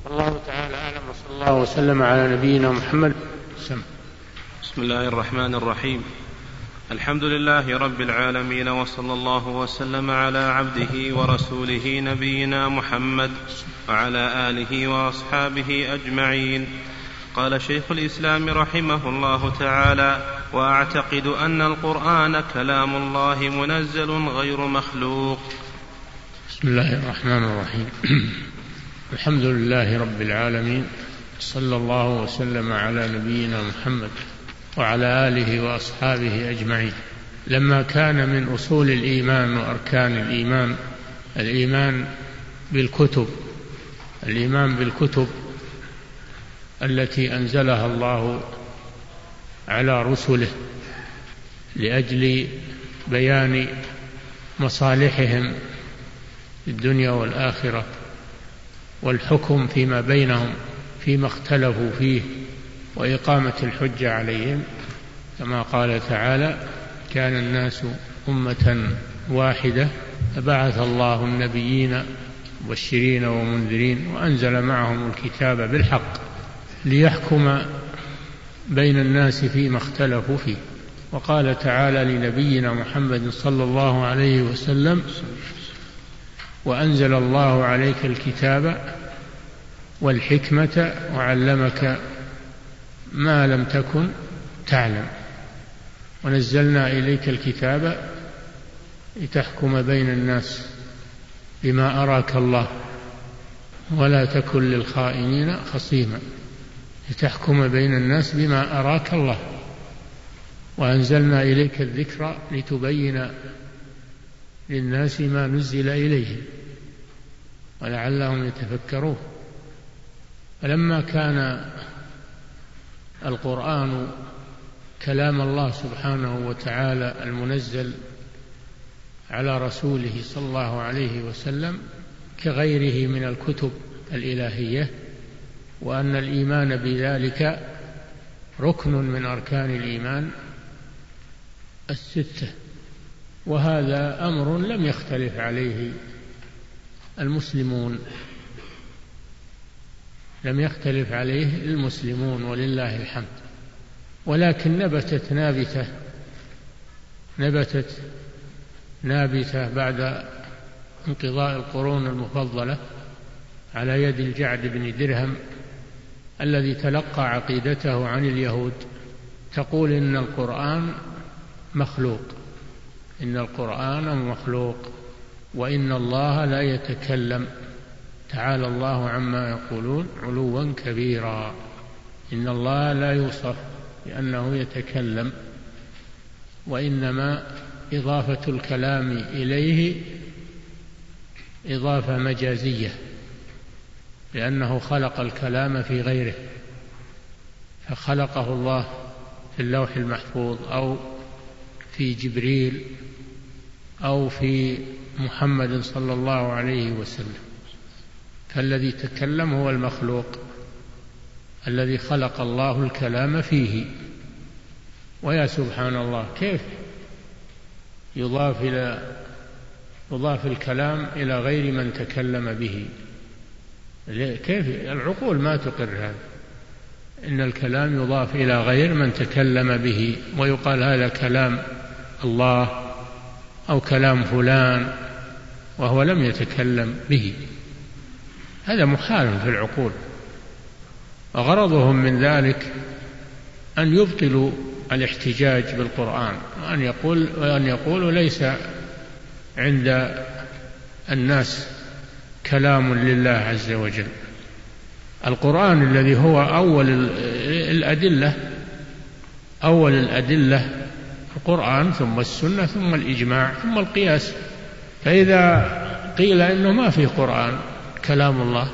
الله تعالى أعلم وصلى الله وسلم على نبينا محمد. سم. بسم الله الرحمن الرحيم. الحمد لله رب العالمين وصلى الله وسلم على عبده ورسوله نبينا محمد وعلى آله وأصحابه أجمعين. قال شيخ الإسلام رحمه الله تعالى وأعتقد أن القرآن كلام الله منزل غير مخلوق. بسم الله الرحمن الرحيم. *clears throat* الحمد لله رب العالمين صلى الله وسلم على نبينا محمد وعلى آله وأصحابه أجمعين. لما كان من أصول الإيمان وأركان الإيمان الإيمان بالكتب الإيمان بالكتب التي أنزلها الله على رسله لأجل بيان مصالحهم في الدنيا والآخرة والحكم فيما بينهم فيما اختلفوا فيه وإقامة الحجة عليهم. كما قال تعالى كان الناس أمة واحدة فبعث الله النبيين مبشرين ومنذرين وأنزل معهم الكتاب بالحق ليحكم بين الناس فيما اختلفوا فيه. وقال تعالى لنبينا محمد صلى الله عليه وسلم وأنزل الله عليك الكتاب والحكمة وعلمك ما لم تكن تعلم. ونزلنا إليك الكتاب لتحكم بين الناس بما أراك الله ولا تكن للخائنين خصيما. لتحكم بين الناس بما أراك الله. وأنزلنا إليك الذكر لتبين للناس ما نزل إليهم ولعلهم يتفكرون. فلما كان القرآن كلام الله سبحانه وتعالى المنزل على رسوله صلى الله عليه وسلم كغيره من الكتب الإلهية وأن الإيمان بذلك ركن من أركان الإيمان الستة وهذا أمر لم يختلف عليه المسلمون لم يختلف عليه المسلمون ولله الحمد ولكن نبتت نابتة نبتت نابتة بعد انقضاء القرون المفضلة على يد الجعد بن درهم الذي تلقى عقيدته عن اليهود تقول إن القرآن مخلوق إن القرآن مخلوق وإن الله لا يتكلم. تعالى الله عما يقولون علوا كبيرا. إن الله لا يوصف بأنه يتكلم وإنما إضافة الكلام إليه إضافة مجازية. لأنه خلق الكلام في غيره فخلقه الله في اللوح المحفوظ أو في جبريل أو في محمد صلى الله عليه وسلم. فالذي تكلم هو المخلوق الذي خلق الله الكلام فيه. ويا سبحان الله كيف يضاف إلى يضاف الكلام إلى غير من تكلم به؟ كيف العقول ما تقر هذا؟ إن الكلام يضاف إلى غير من تكلم به ويقال هذا كلام الله أو كلام فلان وهو لم يتكلم به. هذا محال في العقول. وغرضهم من ذلك أن يبطلوا الاحتجاج بالقرآن وأن يقول وأن يقولوا ليس عند الناس كلام لله عز وجل. القرآن الذي هو أول الأدلة أول الأدلة القرآن ثم السنة ثم الإجماع ثم القياس. فإذا قيل إنه ما في قرآن كلام الله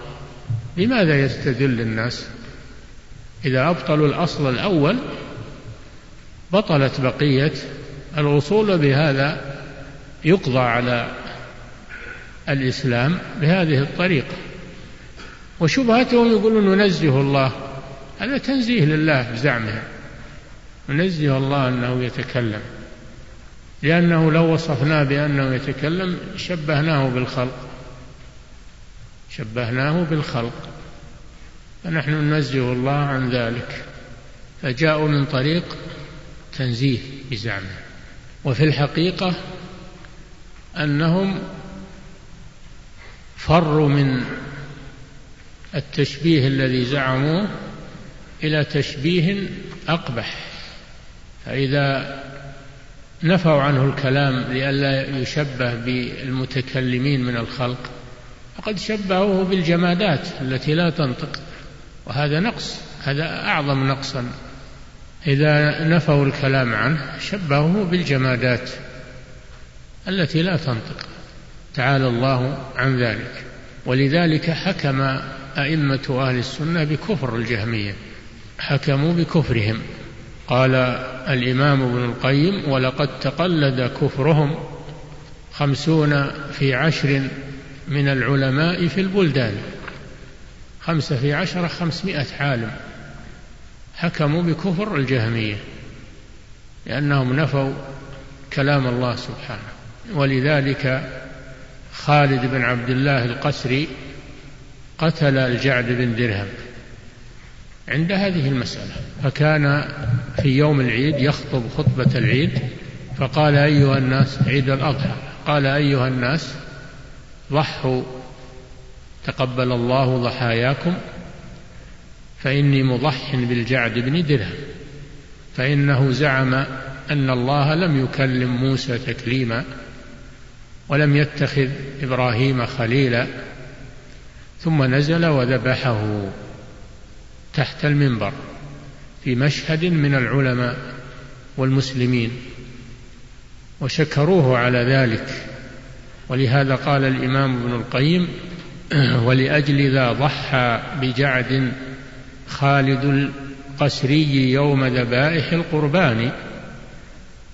لماذا يستدل الناس؟ إذا أبطلوا الأصل الأول بطلت بقية الوصول بهذا يقضى على الإسلام بهذه الطريقة. وشبهتهم يقولون ننزه الله. هذا تنزيه لله بزعمهم ننزه الله أنه يتكلم. لأنه لو وصفناه بأنه يتكلم شبهناه بالخلق. شبهناه بالخلق. فنحن ننزه الله عن ذلك. فجاءوا من طريق تنزيه بزعمه. وفي الحقيقة أنهم فروا من التشبيه الذي زعموه إلى تشبيه أقبح. فإذا نفوا عنه الكلام لئلا يشبه بالمتكلمين من الخلق فقد شبهوه بالجمادات التي لا تنطق. وهذا نقص هذا أعظم نقصا. إذا نفوا الكلام عنه شبهوه بالجمادات التي لا تنطق. تعالى الله عن ذلك. ولذلك حكم أئمة أهل السنة بكفر الجهمية. حكموا بكفرهم. قال الإمام ابن القيم ولقد تقلد كفرهم خمسون في عشر من العلماء في البلدان. خمسة في عشرة خمسمائة عالم. حكموا بكفر الجهمية. لأنهم نفوا كلام الله سبحانه. ولذلك خالد بن عبد الله القسري قتل الجعد بن درهم. عند هذه المسألة فكان في يوم العيد يخطب خطبة العيد فقال أيها الناس عيد الأضحى قال أيها الناس ضحوا تقبل الله ضحاياكم فإني مضح بالجعد بن درهم فإنه زعم أن الله لم يكلم موسى تكليما ولم يتخذ إبراهيم خليلا ثم نزل وذبحه تحت المنبر في مشهد من العلماء والمسلمين وشكروه على ذلك. ولهذا قال الإمام ابن القيم *clears throat* ولأجل ذا ضحى بجعد خالد القسري يوم ذبائح القربان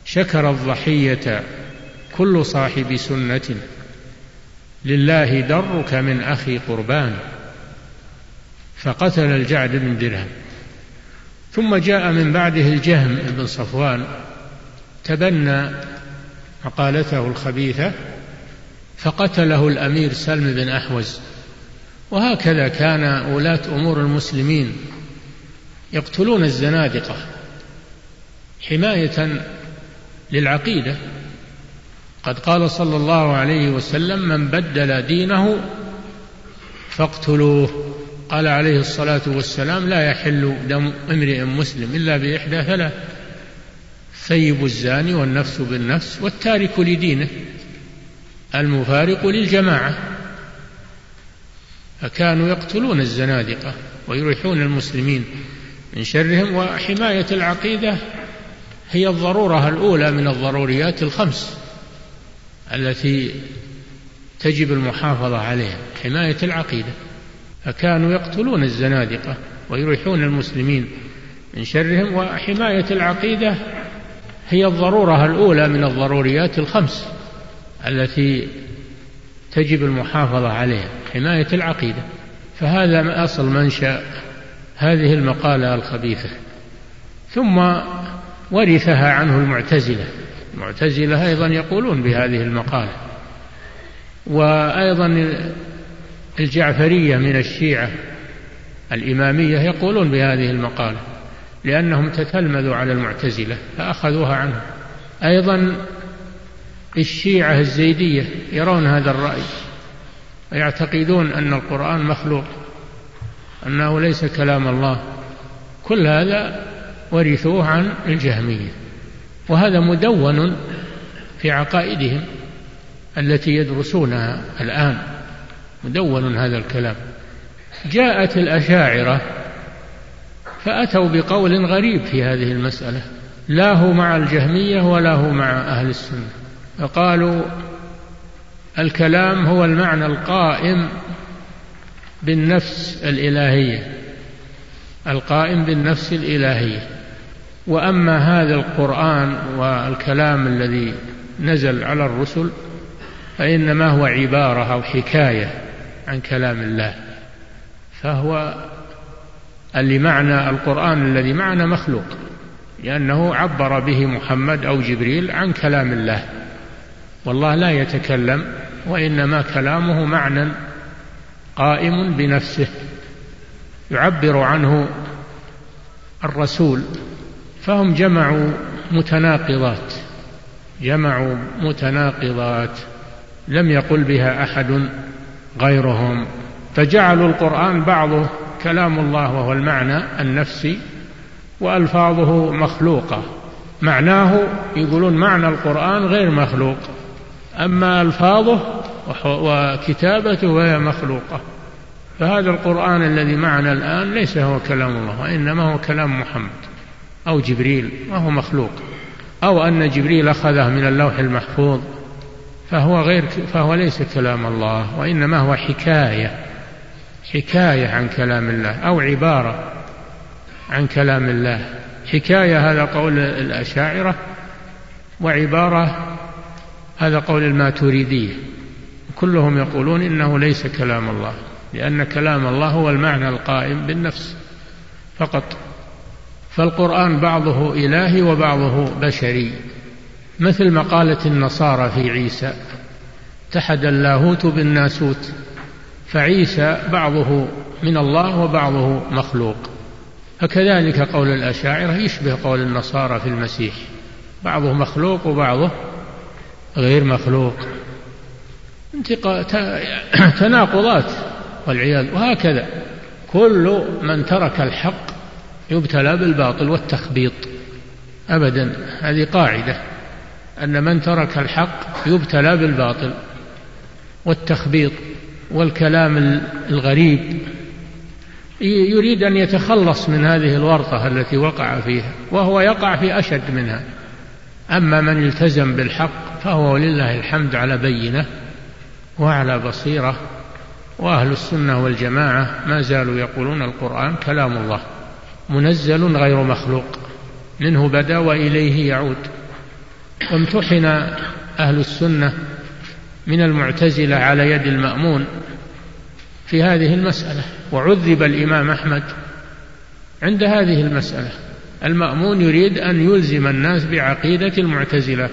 شكر الضحية كل صاحب سنة. لله درك من أخي قربان. فقتل الجعد بن درهم. ثم جاء من بعده الجهم بن صفوان. تبنى مقالته الخبيثة. فقتله الأمير سلم بن أحوز. وهكذا كان ولاة أمور المسلمين يقتلون الزنادقة. حماية للعقيدة. قد قال صلى الله عليه وسلم من بدل دينه فاقتلوه. قال عليه الصلاة والسلام لا يحل دم امرئ مسلم إلا بإحدى ثلاث ثيب الزاني والنفس بالنفس والتارك لدينه المفارق للجماعة. فكانوا يقتلون الزنادقة ويريحون المسلمين من شرهم وحماية العقيدة هي الضرورة الأولى من الضروريات الخمس. التي تجب المحافظة عليها حماية العقيدة. فكانوا يقتلون الزنادقة ويريحون المسلمين من شرهم وحماية العقيدة هي الضرورة الأولى من الضروريات الخمس التي تجب المحافظة عليها حماية العقيدة. فهذا أصل منشأ هذه المقالة الخبيثة. ثم ورثها عنه المعتزلة. المعتزلة أيضا يقولون بهذه المقالة. وأيضا الجعفرية من الشيعة الإمامية يقولون بهذه المقالة لأنهم تتلمذوا على المعتزلة فأخذوها عنه أيضا الشيعة الزيدية يرون هذا الرأي ويعتقدون أن القرآن مخلوق أنه ليس كلام الله. كل هذا ورثوه عن الجهمية. وهذا مدون في عقائدهم التي يدرسونها الآن. مدون هذا الكلام. جاءت الأشاعرة فأتوا بقول غريب في هذه المسألة. لا هو مع الجهمية ولا هو مع أهل السنة. فقالوا الكلام هو المعنى القائم بالنفس الإلهية. القائم بالنفس الإلهية. وأما هذا القرآن والكلام الذي نزل على الرسل فإنما هو عبارة أو حكاية عن كلام الله. فهو اللي معنى القرآن الذي معنى مخلوق لأنه عبر به محمد أو جبريل عن كلام الله. والله لا يتكلم وإنما كلامه معنى قائم بنفسه يعبر عنه الرسول فهم جمعوا متناقضات جمعوا متناقضات لم يقل بها أحد غيرهم فجعلوا القرآن بعضه كلام الله وهو المعنى النفسي وألفاظه مخلوقة. معناه يقولون معنى القرآن غير مخلوق أما ألفاظه وكتابته وهي مخلوقة. فهذا القرآن الذي معنا الآن ليس هو كلام الله وإنما هو كلام محمد. أو جبريل وهو مخلوق. أو أن جبريل أخذه من اللوح المحفوظ فهو غير فهو ليس كلام الله وإنما هو حكاية حكاية عن كلام الله أو عبارة عن كلام الله. حكاية هذا قول الأشاعرة وعبارة هذا قول الماتريدية. كلهم يقولون إنه ليس كلام الله لأن كلام الله هو المعنى القائم بالنفس فقط. فالقرآن بعضه إلهي وبعضه بشري مثل مقالة النصارى في عيسى اتحد اللاهوت بالناسوت فعيسى بعضه من الله وبعضه مخلوق فكذلك قول الأشاعرة يشبه قول النصارى في المسيح بعضه مخلوق وبعضه غير مخلوق تناقضات والعياذ وهكذا كل من ترك الحق يبتلى بالباطل والتخبيط. أبدا هذه قاعدة. أن من ترك الحق يبتلى بالباطل والتخبيط والكلام الغريب. يريد أن يتخلص من هذه الورطة التي وقع فيها وهو يقع في أشد منها. أما من التزم بالحق فهو ولله الحمد على بينة وعلى بصيرة وأهل السنة والجماعة ما زالوا يقولون القرآن كلام الله. منزل غير مخلوق. منه بدا وإليه يعود. وامتحن أهل السنة من المعتزلة على يد المأمون في هذه المسألة. وعذب الإمام أحمد عند هذه المسألة. المأمون يريد أن يلزم الناس بعقيدة المعتزلة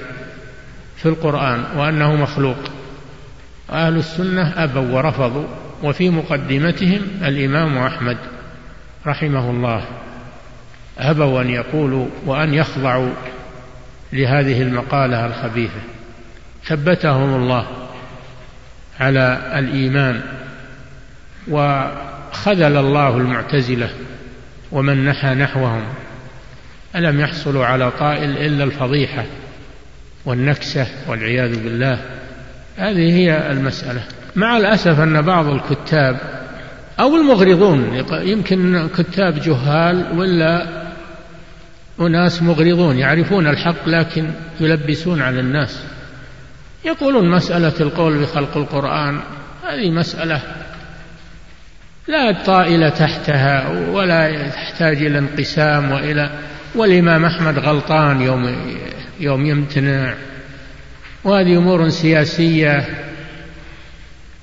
في القرآن وأنه مخلوق. أهل السنة أبوا ورفضوا. وفي مقدمتهم الإمام أحمد. رحمه الله أبوا أن يقولوا وأن يخضعوا لهذه المقالة الخبيثة. ثبتهم الله على الإيمان وخذل الله المعتزلة ومن نحى نحوهم. ألم يحصلوا على طائل إلا الفضيحة والنكسة والعياذ بالله؟ هذه هي المسألة. مع الأسف أن بعض الكتاب أو المغرضون. يمكن كتاب جهال ولا أناس مغرضون يعرفون الحق لكن يلبسون على الناس. يقولون مسألة القول بخلق القرآن هذه مسألة لا طائل تحتها ولا تحتاج إلى انقسام وإلى والإمام أحمد غلطان يوم يوم يمتنع. وهذه أمور سياسية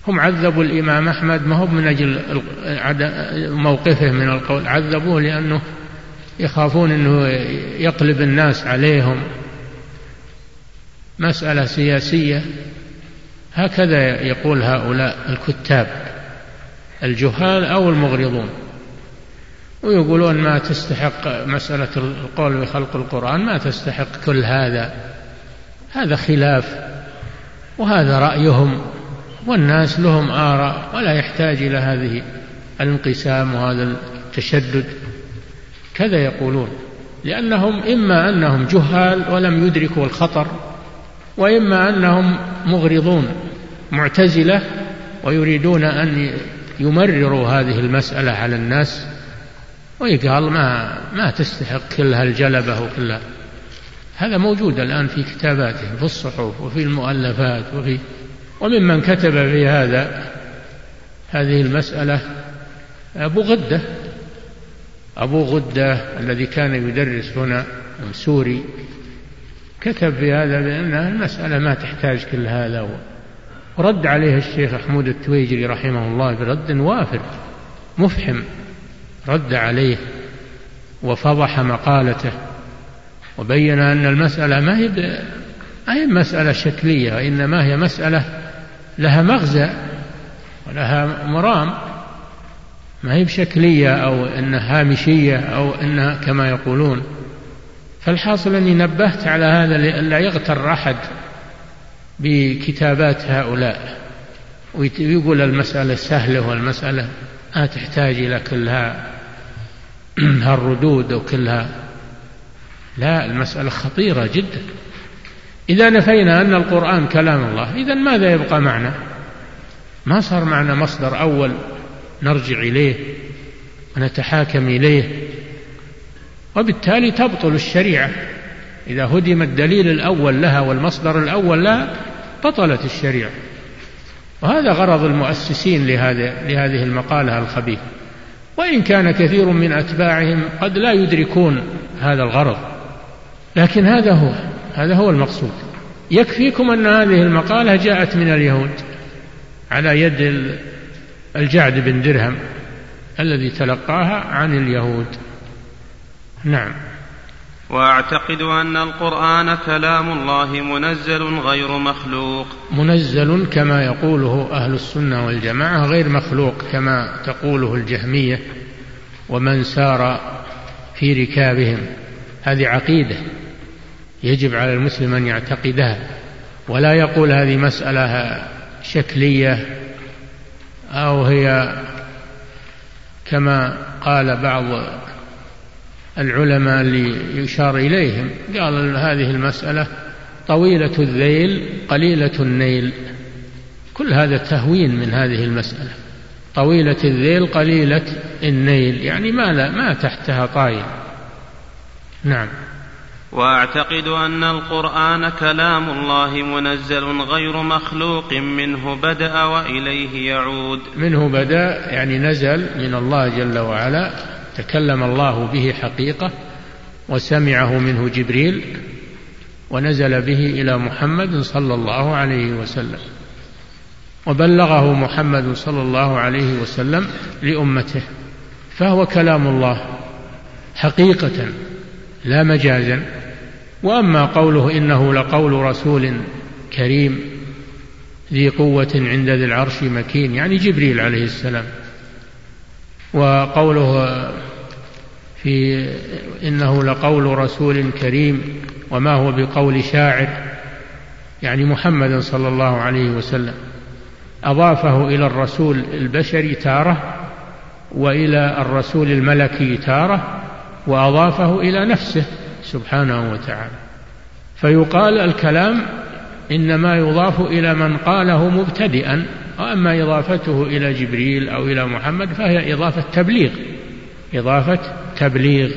هم عذبوا الإمام أحمد ما هو من أجل موقفه من القول. عذبوه لأنه يخافون أنه يقلب الناس عليهم. مسألة سياسية. هكذا يقول هؤلاء الكتاب الجهال أو المغرضون. ويقولون ما تستحق مسألة القول بخلق القرآن ما تستحق كل هذا. هذا خلاف وهذا رأيهم. والناس لهم آراء ولا يحتاج إلى هذه الانقسام وهذا التشدد. كذا يقولون لأنهم إما أنهم جهال ولم يدركوا الخطر وإما أنهم مغرضون معتزلة ويريدون أن يمرروا هذه المسألة على الناس. ويقال ما ما تستحق كل هالجلبة وكل هذا موجود الآن في كتاباتهم في الصحف وفي المؤلفات وفي وممن كتب في هذا هذه المسألة أبو غدة. أبو غدة الذي كان يدرس هنا سوري كتب في هذا بأن المسألة ما تحتاج كل هذا ورد عليه الشيخ حمود التويجري رحمه الله برد وافر مفحم رد عليه وفضح مقالته وبين أن المسألة ما هي ما هي مسألة شكلية وإنما هي مسألة لها مغزى ولها مرام. ما هي بشكلية أو أنها هامشية أو أنها كما يقولون. فالحاصل أني نبهت على هذا لئلا يغتر أحد بكتابات هؤلاء. ويقول المسألة سهلة والمسألة ما تحتاج إلى كلها *clears throat* هالردود وكلها لا المسألة خطيرة جدا. إذا نفينا أن القرآن كلام الله إذا ماذا يبقى معنا؟ ما صار معنا مصدر أول نرجع إليه ونتحاكم إليه. وبالتالي تبطل الشريعة. إذا هدم الدليل الأول لها والمصدر الأول لها بطلت الشريعة. وهذا غرض المؤسسين لهذه لهذه المقالة الخبيثة. وإن كان كثير من أتباعهم قد لا يدركون هذا الغرض. لكن هذا هو. هذا هو المقصود. يكفيكم أن هذه المقالة جاءت من اليهود على يد الجعد بن درهم الذي تلقاها عن اليهود. نعم. وأعتقد أن القرآن كلام الله منزل غير مخلوق. منزل كما يقوله أهل السنة والجماعة غير مخلوق كما تقوله الجهمية ومن سار في ركابهم. هذه عقيدة. يجب على المسلم أن يعتقدها ولا يقول هذه مسألة شكلية أو هي كما قال بعض العلماء اللي يشار إليهم. قال هذه المسألة طويلة الذيل قليلة النيل. كل هذا تهوين من هذه المسألة. طويلة الذيل قليلة النيل. يعني ما لا ما تحتها طايل. نعم. واعتقد أن القرآن كلام الله منزل غير مخلوق منه بدأ وإليه يعود. منه بدأ يعني نزل من الله جل وعلا تكلم الله به حقيقة وسمعه منه جبريل ونزل به إلى محمد صلى الله عليه وسلم. وبلغه محمد صلى الله عليه وسلم لأمته فهو كلام الله حقيقة لا مجازا. وأما قوله إنه لقول رسول كريم ذي قوة عند ذي العرش مكين يعني جبريل عليه السلام. وقوله في إنه لقول رسول كريم وما هو بقول شاعر يعني محمد صلى الله عليه وسلم. أضافه إلى الرسول البشري تارة وإلى الرسول الملكي تارة وأضافه إلى نفسه. سبحانه وتعالى. فيقال الكلام إنما يضاف إلى من قاله مبتدئا وأما إضافته إلى جبريل أو إلى محمد فهي إضافة تبليغ إضافة تبليغ.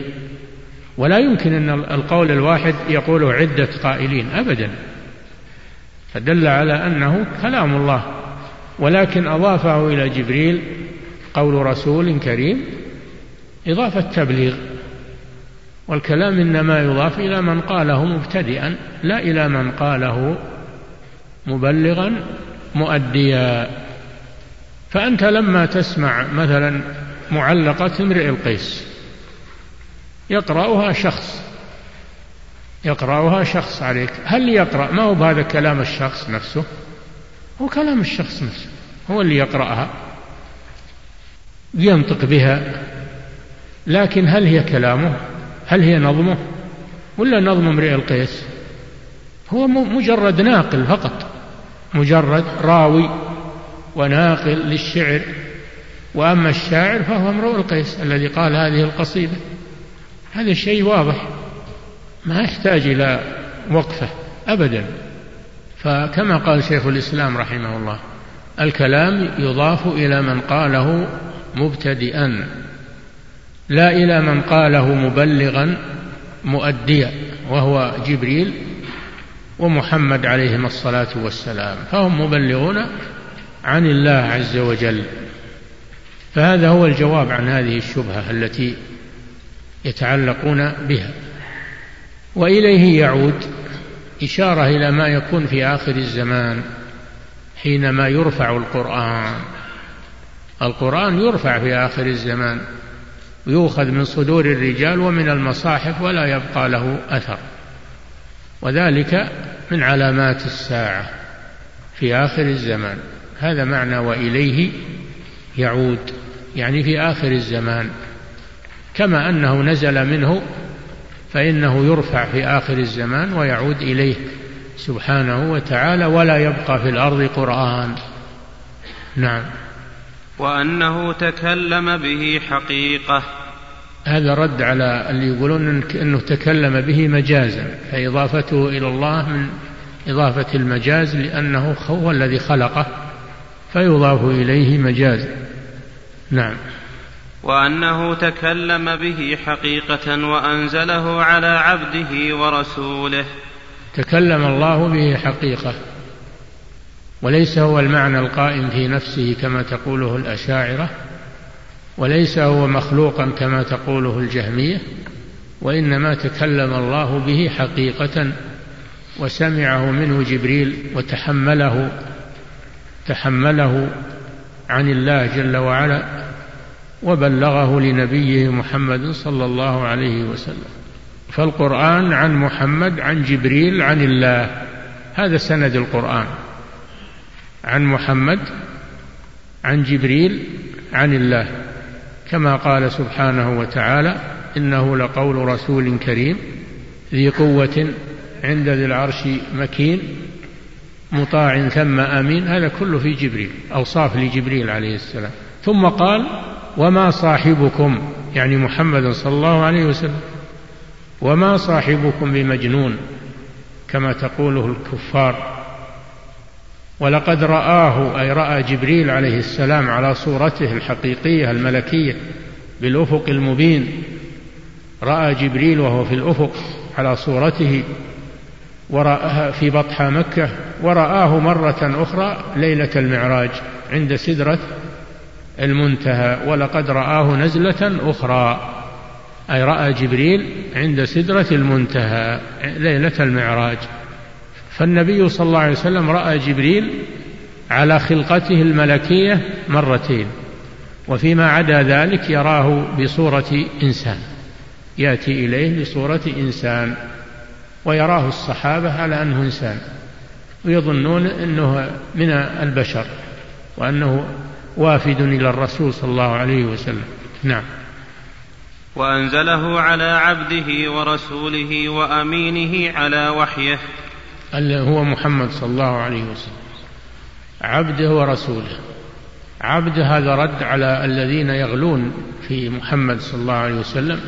ولا يمكن أن القول الواحد يقوله عدة قائلين ابدا. فدل على أنه كلام الله. ولكن أضافه إلى جبريل قول رسول كريم إضافة تبليغ. والكلام إنما يضاف إلى من قاله مبتدئا لا إلى من قاله مبلغا مؤديا. فأنت لما تسمع مثلا معلقة امرئ القيس يقرأها شخص يقرأها شخص عليك. هل يقرأ؟ ما هو بهذا كلام الشخص نفسه؟ هو كلام الشخص نفسه هو اللي يقرأها ينطق بها. لكن هل هي كلامه؟ هل هي نظمة ولا نظم امرئ القيس؟ هو مجرد ناقل فقط مجرد راوي وناقل للشعر. وأما الشاعر فهو امرؤ القيس الذي قال هذه القصيدة. هذا الشيء واضح ما يحتاج إلى وقفة ابدا. فكما قال شيخ الإسلام رحمه الله الكلام يضاف إلى من قاله مبتدئا. لا إلى من قاله مبلغا مؤديا وهو جبريل ومحمد عليهما الصلاة والسلام فهم مبلغون عن الله عز وجل. فهذا هو الجواب عن هذه الشبهة التي يتعلقون بها. وإليه يعود إشارة إلى ما يكون في آخر الزمان حينما يرفع القرآن. القرآن يرفع في آخر الزمان. يؤخذ من صدور الرجال ومن المصاحف ولا يبقى له أثر. وذلك من علامات الساعة في آخر الزمان. هذا معنى وإليه يعود يعني في آخر الزمان. كما أنه نزل منه فإنه يرفع في آخر الزمان ويعود إليه سبحانه وتعالى ولا يبقى في الأرض قرآن. نعم. وأنه تكلم به حقيقة. هذا رد على اللي يقولون أنه تكلم به مجازا فإضافته إلى الله من إضافة المجاز لأنه هو الذي خلقه فيضاف إليه مجازا نعم. وأنه تكلم به حقيقة وأنزله على عبده ورسوله. تكلم الله به حقيقة. وليس هو المعنى القائم في نفسه كما تقوله الأشاعرة وليس هو مخلوقا كما تقوله الجهمية وإنما تكلم الله به حقيقة وسمعه منه جبريل وتحمله تحمله عن الله جل وعلا وبلغه لنبيه محمد صلى الله عليه وسلم. فالقرآن عن محمد عن جبريل عن الله. هذا سند القرآن. عن محمد عن جبريل عن الله. كما قال سبحانه وتعالى إنه لقول رسول كريم ذي قوة عند ذي العرش مكين مطاع ثم أمين. هذا كله في جبريل أوصاف لجبريل عليه السلام. ثم قال وما صاحبكم يعني محمد صلى الله عليه وسلم. وما صاحبكم بمجنون كما تقوله الكفار. ولقد رآه أي رأى جبريل عليه السلام على صورته الحقيقية الملكية بالأفق المبين. رأى جبريل وهو في الأفق على صورته ورآها في بطحى مكة ورآه مرة أخرى ليلة المعراج عند سدرة المنتهى. ولقد رآه نزلة أخرى أي رأى جبريل عند سدرة المنتهى ليلة المعراج. فالنبي صلى الله عليه وسلم رأى جبريل على خلقته الملكية مرتين وفيما عدا ذلك يراه بصورة إنسان يأتي إليه بصورة إنسان ويراه الصحابة على أنه إنسان ويظنون أنه من البشر وأنه وافد إلى الرسول صلى الله عليه وسلم. نعم. وأنزله على عبده ورسوله وأمينه على وحيه. هو محمد صلى الله عليه وسلم. عبده ورسوله. عبد هذا رد على الذين يغلون في محمد صلى الله عليه وسلم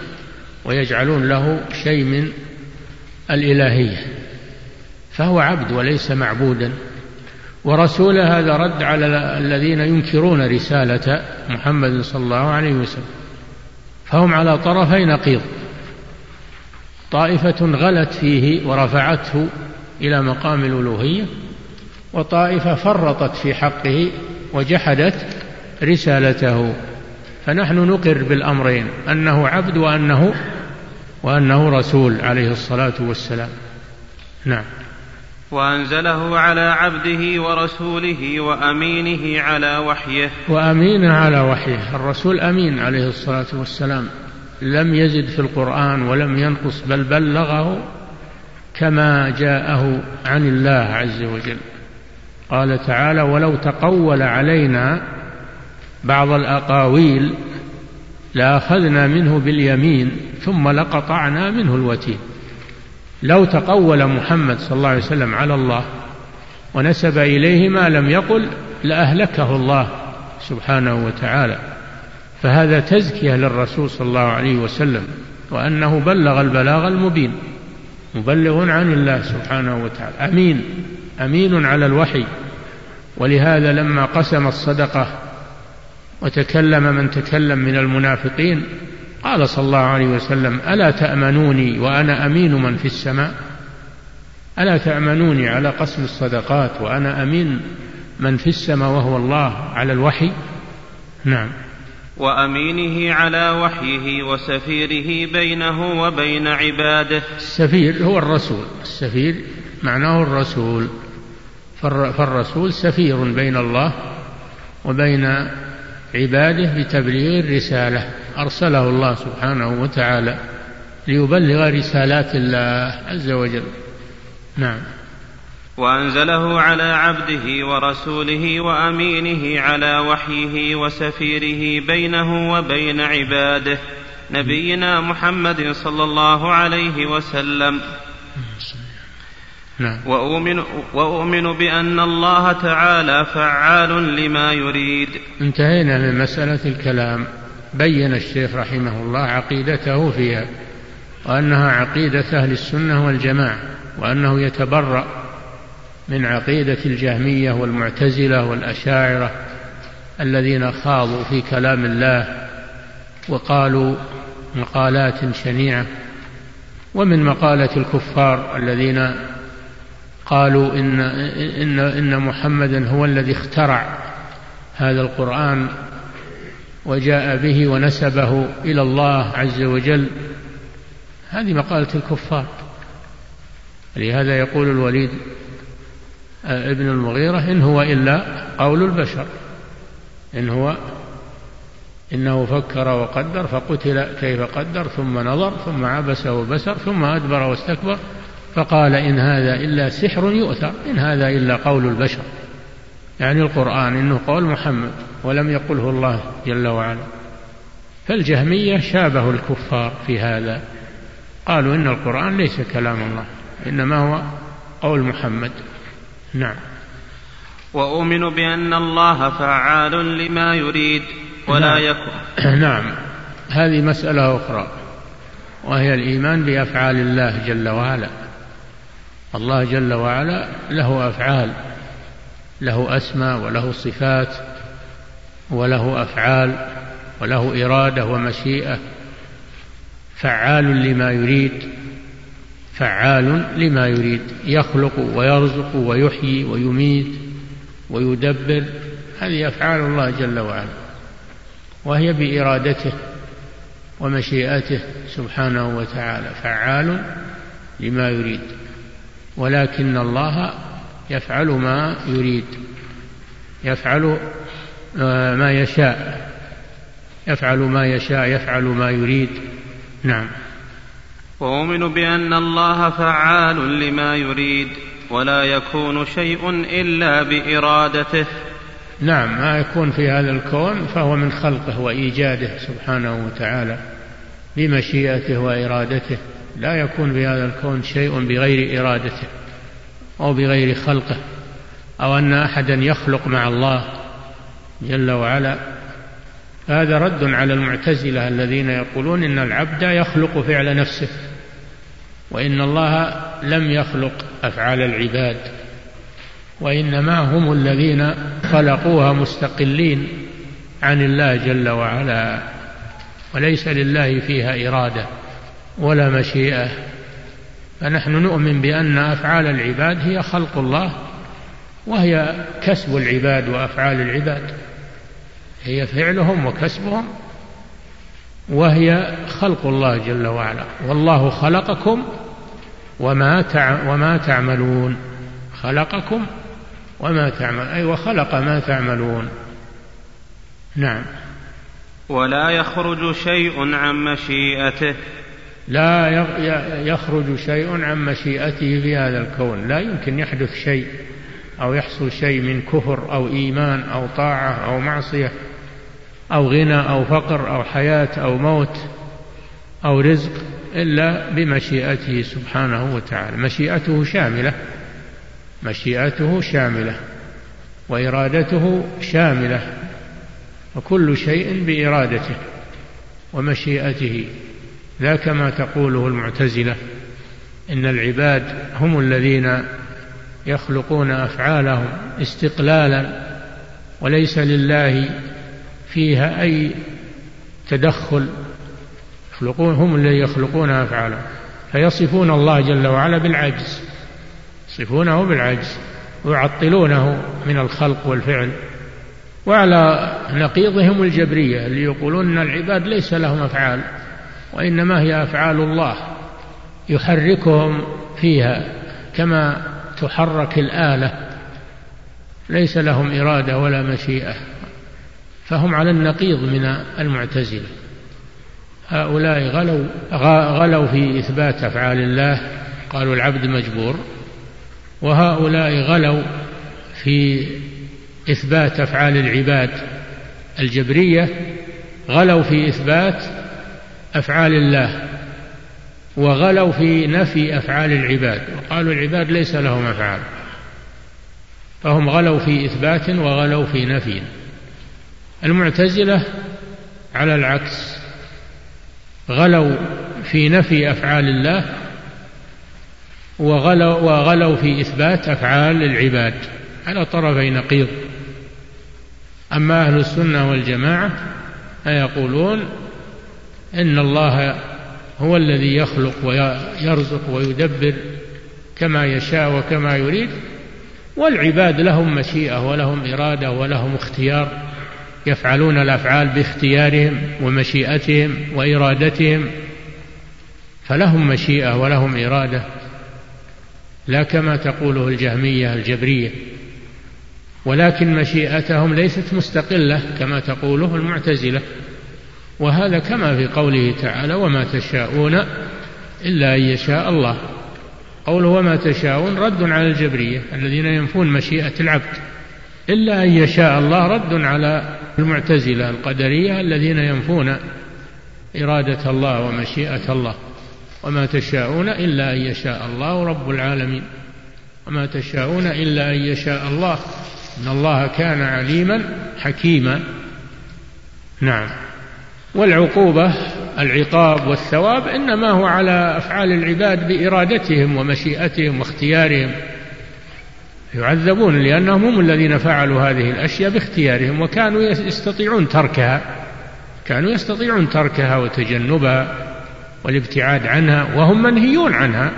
ويجعلون له شيء من الإلهية. فهو عبد وليس معبودا. ورسوله هذا رد على الذين ينكرون رسالة محمد صلى الله عليه وسلم. فهم على طرفي نقيض. طائفة غلت فيه ورفعته إلى مقام الألوهية وطائفة فرطت في حقه وجحدت رسالته. فنحن نقر بالأمرين أنه عبد وأنه وأنه رسول عليه الصلاة والسلام. نعم. وأنزله على عبده ورسوله وأمينه على وحيه. وأمينه على وحيه. الرسول أمين عليه الصلاة والسلام. لم يزد في القرآن ولم ينقص بل بلغه كما جاءه عن الله عز وجل. قال تعالى ولو تقول علينا بعض الأقاويل لأخذنا منه باليمين ثم لقطعنا منه الوتين. لو تقول محمد صلى الله عليه وسلم على الله ونسب إليه ما لم يقل لأهلكه الله سبحانه وتعالى. فهذا تزكية للرسول صلى الله عليه وسلم وأنه بلغ البلاغ المبين. مبلغ عن الله سبحانه وتعالى. أمين. أمين على الوحي. ولهذا لما قسم الصدقة وتكلم من تكلم من المنافقين قال صلى الله عليه وسلم ألا تأمنوني وأنا أمين من في السماء؟ ألا تأمنوني على قسم الصدقات وأنا أمين من في السماء وهو الله على الوحي؟ نعم. وأمينه على وحيه وسفيره بينه وبين عباده. السفير هو الرسول. السفير معناه الرسول. فالرسول سفير بين الله وبين عباده بتبليغ الرسالة. أرسله الله سبحانه وتعالى ليبلغ رسالات الله عز وجل. نعم. وأنزله على عبده ورسوله وأمينه على وحيه وسفيره بينه وبين عباده نبينا محمد صلى الله عليه وسلم. نعم. وأؤمن, وأؤمن بأن الله تعالى فعال لما يريد. انتهينا من مسألة الكلام. بين الشيخ رحمه الله عقيدته فيها وأنها عقيدة أهل السنة والجماعة وأنه يتبرأ من عقيدة الجهمية والمعتزلة والأشاعرة الذين خاضوا في كلام الله وقالوا مقالات شنيعة ومن مقالة الكفار الذين قالوا إن إن إن محمدا هو الذي اخترع هذا القرآن وجاء به ونسبه إلى الله عز وجل. هذه مقالة الكفار. لهذا يقول الوليد ابن المغيرة إن هو إلا قول البشر. إن هو إنه فكر وقدر فقتل كيف قدر ثم نظر ثم عبس وبسر ثم أدبر واستكبر فقال إن هذا إلا سحر يؤثر إن هذا إلا قول البشر. يعني القرآن إنه قول محمد ولم يقله الله جل وعلا. فالجهمية شابه الكفار في هذا. قالوا إن القرآن ليس كلام الله إنما هو قول محمد. نعم. وأؤمن بأن الله فعال لما يريد ولا نعم. يكون *clears throat* نعم. هذه مسألة أخرى وهي الإيمان بأفعال الله جل وعلا. الله جل وعلا له أفعال له أسماء وله صفات وله أفعال وله إرادة ومشيئة. فعال لما يريد فعال لما يريد يخلق ويرزق ويحيي ويميت ويدبر. هذه أفعال الله جل وعلا وهي بإرادته ومشيئته سبحانه وتعالى. فعال لما يريد ولكن الله يفعل ما يريد يفعل آه، ما يشاء يفعل ما يشاء يفعل ما يريد. نعم. وأؤمن بأن الله فعال لما يريد ولا يكون شيء إلا بإرادته. نعم ما يكون في هذا الكون فهو من خلقه وإيجاده سبحانه وتعالى بمشيئته وإرادته. لا يكون في هذا الكون شيء بغير إرادته أو بغير خلقه أو أن أحدا يخلق مع الله جل وعلا. هذا رد على المعتزلة الذين يقولون إن العبد يخلق فعل نفسه. وإن الله لم يخلق أفعال العباد وإنما هم الذين خلقوها مستقلين عن الله جل وعلا وليس لله فيها إرادة ولا مشيئة. فنحن نؤمن بأن أفعال العباد هي خلق الله وهي كسب العباد وأفعال العباد. هي فعلهم وكسبهم وهي خلق الله جل وعلا. والله خلقكم وما وما تعملون. خلقكم وما تعمل أي وخلق ما تعملون. نعم. ولا يخرج شيء عن مشيئته. لا يخرج شيء عن مشيئته في هذا الكون. لا يمكن يحدث شيء أو يحصل شيء من كفر أو إيمان أو طاعة أو معصية. أو غنى أو فقر أو حياة أو موت أو رزق إلا بمشيئته سبحانه وتعالى. مشيئته شاملة مشيئته شاملة وإرادته شاملة وكل شيء بإرادته ومشيئته. لا كما تقوله المعتزلة إن العباد هم الذين يخلقون أفعالهم استقلالا وليس لله فيها أي تدخل يخلقون هم الذين يخلقون أفعالهم فيصفون الله جل وعلا بالعجز. يصفونه بالعجز. ويعطلونه من الخلق والفعل. وعلى نقيضهم الجبرية اللي يقولون أن العباد ليس لهم أفعال وإنما هي أفعال الله يحركهم فيها كما تحرك الآلة. ليس لهم إرادة ولا مشيئة. فهم على النقيض من المعتزلة. هؤلاء غلوا غلوا في إثبات أفعال الله قالوا العبد مجبور وهؤلاء غلوا في إثبات أفعال العباد الجبرية غلوا في إثبات أفعال الله وغلوا في نفي أفعال العباد وقالوا العباد ليس لهم أفعال. فهم غلوا في إثبات وغلوا في نفي. المعتزلة على العكس غلوا في نفي أفعال الله وغلوا, وغلوا في إثبات أفعال العباد على طرفي نقيض. أما أهل السنة والجماعة فيقولون إن الله هو الذي يخلق ويرزق ويدبر كما يشاء وكما يريد والعباد لهم مشيئة ولهم إرادة ولهم اختيار. يفعلون الأفعال باختيارهم ومشيئتهم وإرادتهم فلهم مشيئة ولهم إرادة لا كما تقوله الجهمية الجبرية. ولكن مشيئتهم ليست مستقلة كما تقوله المعتزلة. وهذا كما في قوله تعالى وما تشاءون إلا أن يشاء الله قوله وما تشاءون رد على الجبرية الذين ينفون مشيئة العبد. إلا أن يشاء الله رد على المعتزلة القدرية الذين ينفون إرادة الله ومشيئة الله. وما تشاءون إلا أن يشاء الله رب العالمين. وما تشاءون إلا أن يشاء الله. إن الله كان عليما حكيما. نعم. والعقوبة العقاب والثواب إنما هو على أفعال العباد بإرادتهم ومشيئتهم واختيارهم. يعذبون لأنهم هم الذين فعلوا هذه الأشياء باختيارهم وكانوا يستطيعون تركها كانوا يستطيعون تركها وتجنبها والابتعاد عنها وهم منهيون عنها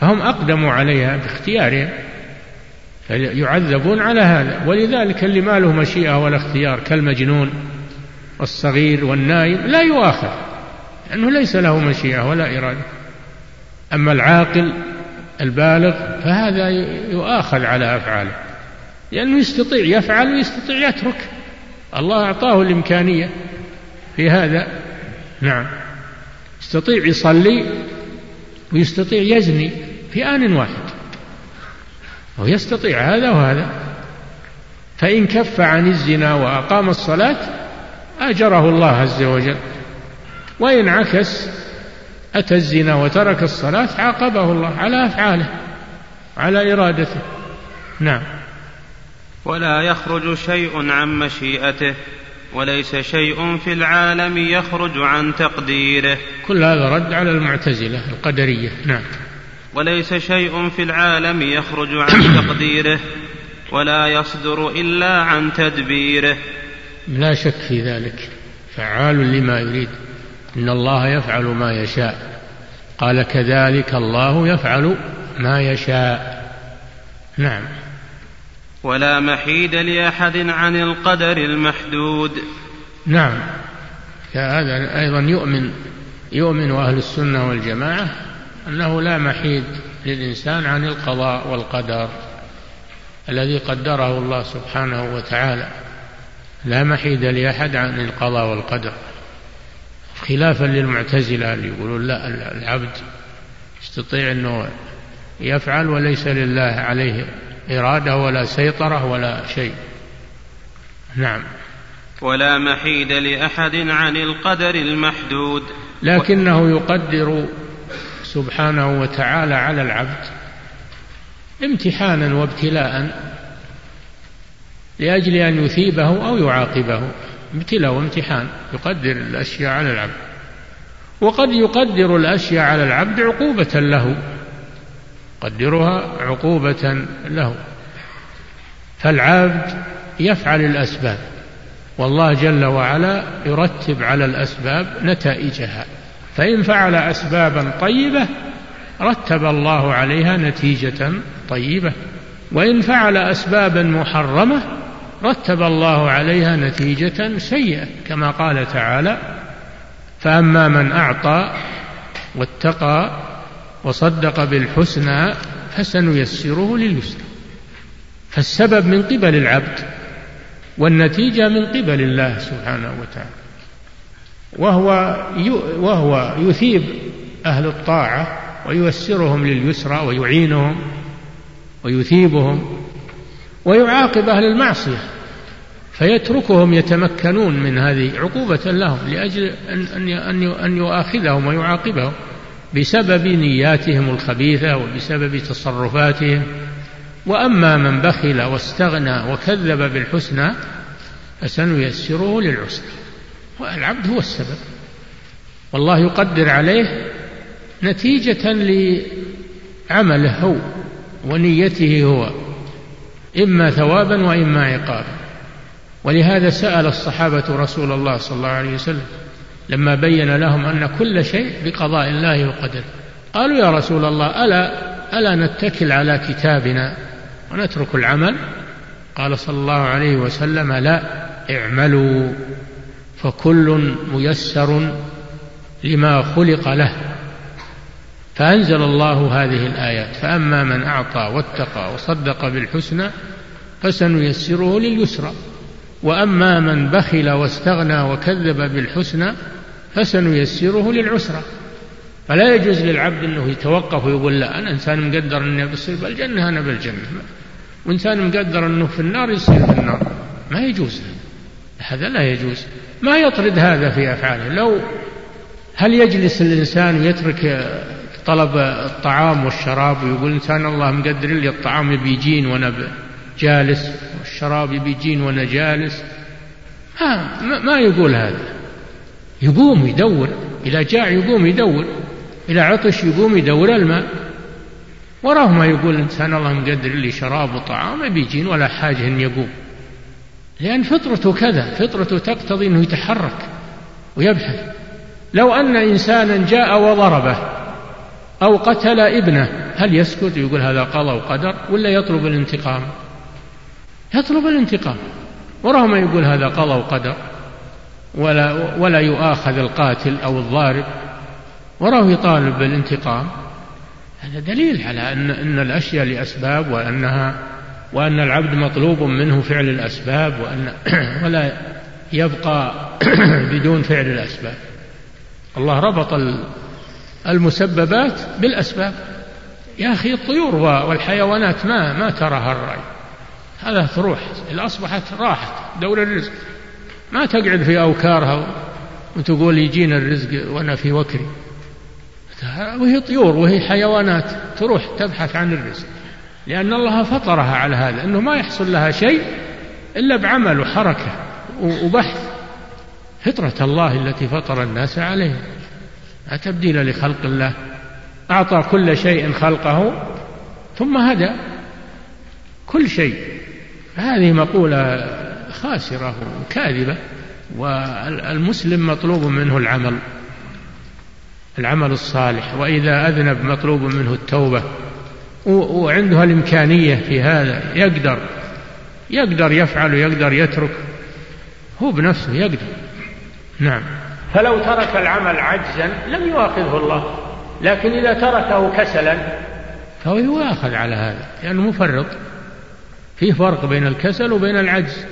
فهم أقدموا عليها باختيارهم يعذبون على هذا. ولذلك اللي ما له مشيئة ولا اختيار كالمجنون والصغير والنايم لا يؤاخذ لأنه ليس له مشيئة ولا إرادة. أما العاقل البالغ فهذا يؤاخذ على أفعاله. لأنه يستطيع يفعل ويستطيع يترك. الله أعطاه الإمكانية في هذا. نعم. يستطيع يصلي ويستطيع يزني في آن واحد. ويستطيع هذا وهذا. فإن كف عن الزنا وأقام الصلاة أجره الله عز وجل. وإن عكس أتى الزنا وترك الصلاة عاقبه الله على أفعاله على إرادته. نعم. ولا يخرج شيء عن مشيئته وليس شيء في العالم يخرج عن تقديره. كل هذا رد على المعتزلة القدرية. نعم. وليس شيء في العالم يخرج عن *coughs* تقديره ولا يصدر إلا عن تدبيره. لا شك في ذلك. فعال لما يريد. إن الله يفعل ما يشاء. قال كذلك الله يفعل ما يشاء. نعم. ولا محيد لأحد عن القدر المحدود. نعم. هذا أيضا يؤمن يؤمن أهل السنة والجماعة أنه لا محيد للإنسان عن القضاء والقدر الذي قدره الله سبحانه وتعالى. لا محيد لأحد عن القضاء والقدر. خلافا للمعتزلة اللي يقولون لا العبد يستطيع أنه يفعل وليس لله عليه إرادة ولا سيطرة ولا شيء. نعم. ولا محيد لأحد عن القدر المحدود. لكنه يقدر سبحانه وتعالى على العبد امتحانا وابتلاء لأجل أن يثيبه أو يعاقبه. ابتلاء وامتحان يقدر الأشياء على العبد. وقد يقدر الأشياء على العبد عقوبة له يقدرها عقوبة له. فالعبد يفعل الأسباب والله جل وعلا يرتب على الأسباب نتائجها. فإن فعل أسبابا طيبة رتب الله عليها نتيجة طيبة. وإن فعل أسبابا محرمة رتب الله عليها نتيجة سيئة كما قال تعالى فأما من أعطى واتقى وصدق بالحسنى فسنيسره لليسرى. فالسبب من قبل العبد والنتيجة من قبل الله سبحانه وتعالى. وهو وهو يثيب أهل الطاعة وييسرهم لليسرى ويعينهم ويثيبهم ويعاقب أهل المعصية فيتركهم يتمكنون من هذه عقوبة لهم لأجل أن أن أن يؤاخذهم ويعاقبهم بسبب نياتهم الخبيثة وبسبب تصرفاتهم. وأما من بخل واستغنى وكذب بالحسنى فسنيسره للعسر والعبد هو السبب. والله يقدر عليه نتيجة لعمله هو ونيته هو. إما ثوابا وإما عقابا. ولهذا سأل الصحابة رسول الله صلى الله عليه وسلم لما بين لهم أن كل شيء بقضاء الله وقدره. قالوا يا رسول الله ألا ألا نتكل على كتابنا ونترك العمل؟ قال صلى الله عليه وسلم لا اعملوا فكل ميسر لما خلق له. فأنزل الله هذه الآيات فأما من أعطى واتقى وصدق بالحسنى فسنيسره لليسرى. وأما من بخل واستغنى وكذب بالحسنى فسنيسره للعسرى. فلا يجوز للعبد أنه يتوقف ويقول لا أنا إنسان مقدر أني بصير بالجنة أنا بالجنة. وإنسان مقدر أنه في النار يصير في النار. ما يجوز. هذا لا يجوز. ما يطرد هذا في أفعاله. لو هل يجلس الإنسان ويترك طلب الطعام والشراب ويقول إنسان الله مقدر لي الطعام بيجين وأنا جالس والشراب بيجين وأنا جالس. ما, ما يقول هذا. يقوم يدور إذا جاع يقوم يدور إذا عطش يقوم يدور الماء. وراه ما يقول إنسان الله مقدر لي شراب وطعام بيجين ولا حاجة أن يقوم. لأن فطرته كذا فطرته تقتضي أنه يتحرك ويبحث. لو أن إنسانا جاء وضربه أو قتل ابنه. هل يسكت يقول هذا قضى وقدر ولا يطلب الانتقام؟ يطلب الانتقام. وراه ما يقول هذا قضى وقدر. ولا ولا يؤاخذ القاتل أو الضارب. وراه يطالب بالانتقام. هذا دليل على أن أن الأشياء لأسباب وأنها وأن العبد مطلوب منه فعل الأسباب وأن *clears throat* ولا يبقى *clears throat* بدون فعل الأسباب. الله ربط المسببات بالأسباب. يا أخي الطيور والحيوانات ما ما تراها الرأي. هذا تروح. أصبحت راحت. دور الرزق. ما تقعد في أوكارها وتقول يجينا الرزق وأنا في وكري. وهي طيور وهي حيوانات. تروح تبحث عن الرزق. لأن الله فطرها على هذا. أنه ما يحصل لها شيء إلا بعمل وحركة وبحث. فطرة الله التي فطر الناس عليها. لا تبديل لخلق الله. أعطى كل شيء خلقه ثم هدى كل شيء. هذه مقولة خاسرة وكاذبة والمسلم مطلوب منه العمل العمل الصالح. وإذا أذنب مطلوب منه التوبة. وعنده الإمكانية في هذا. يقدر يقدر يفعل ويقدر يترك. هو بنفسه يقدر. نعم. فلو ترك العمل عجزا لم يؤاخذه الله لكن إذا تركه كسلا فهو يؤاخذ على هذا لأنه مفرط. في فرق بين الكسل وبين العجز.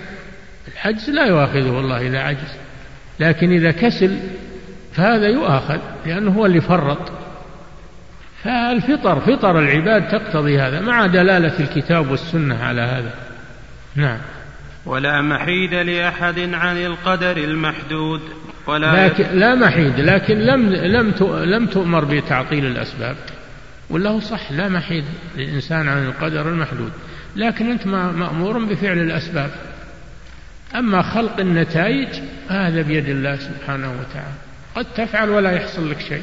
العجز لا يؤاخذه الله إذا عجز لكن إذا كسل فهذا يؤاخذ لأنه هو اللي فرط. فالفطر فطر العباد تقتضي هذا مع دلالة الكتاب والسنة على هذا. نعم. ولا محيد لأحد عن القدر المحدود. ولا لكن لا محيد لكن لم لم لم تؤمر بتعطيل الأسباب. ولا هو صح لا محيد للإنسان عن القدر المحدود. لكن أنت مأمور بفعل الأسباب. أما خلق النتائج هذا بيد الله سبحانه وتعالى. قد تفعل ولا يحصل لك شيء.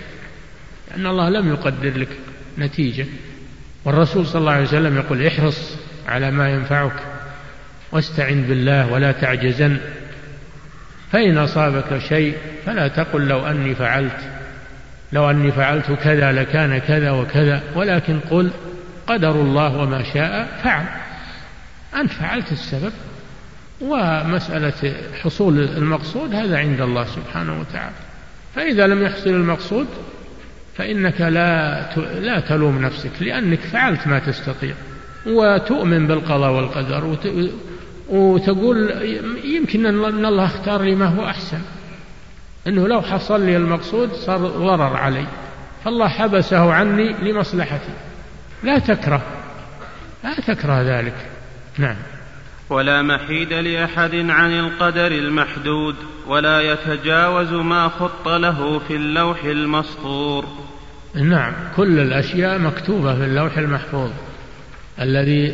لأن الله لم يقدر لك نتيجة. والرسول صلى الله عليه وسلم يقول احرص على ما ينفعك واستعن بالله ولا تعجزن. فإن أصابك شيء فلا تقل لو أني فعلت لو أني فعلت كذا لكان كذا وكذا ولكن قل قدر الله وما شاء فعل. أنت فعلت السبب ومسألة حصول المقصود هذا عند الله سبحانه وتعالى. فإذا لم يحصل المقصود فإنك لا لا تلوم نفسك لأنك فعلت ما تستطيع وتؤمن بالقضاء والقدر وتقول يمكن أن الله اختار لي ما هو أحسن. أنه لو حصل لي المقصود صار ضرر علي. فالله حبسه عني لمصلحتي. لا تكره. لا تكره ذلك. نعم. ولا محيد لأحد عن القدر المحدود ولا يتجاوز ما خط له في اللوح المسطور. نعم. كل الأشياء مكتوبة في اللوح المحفوظ. الذي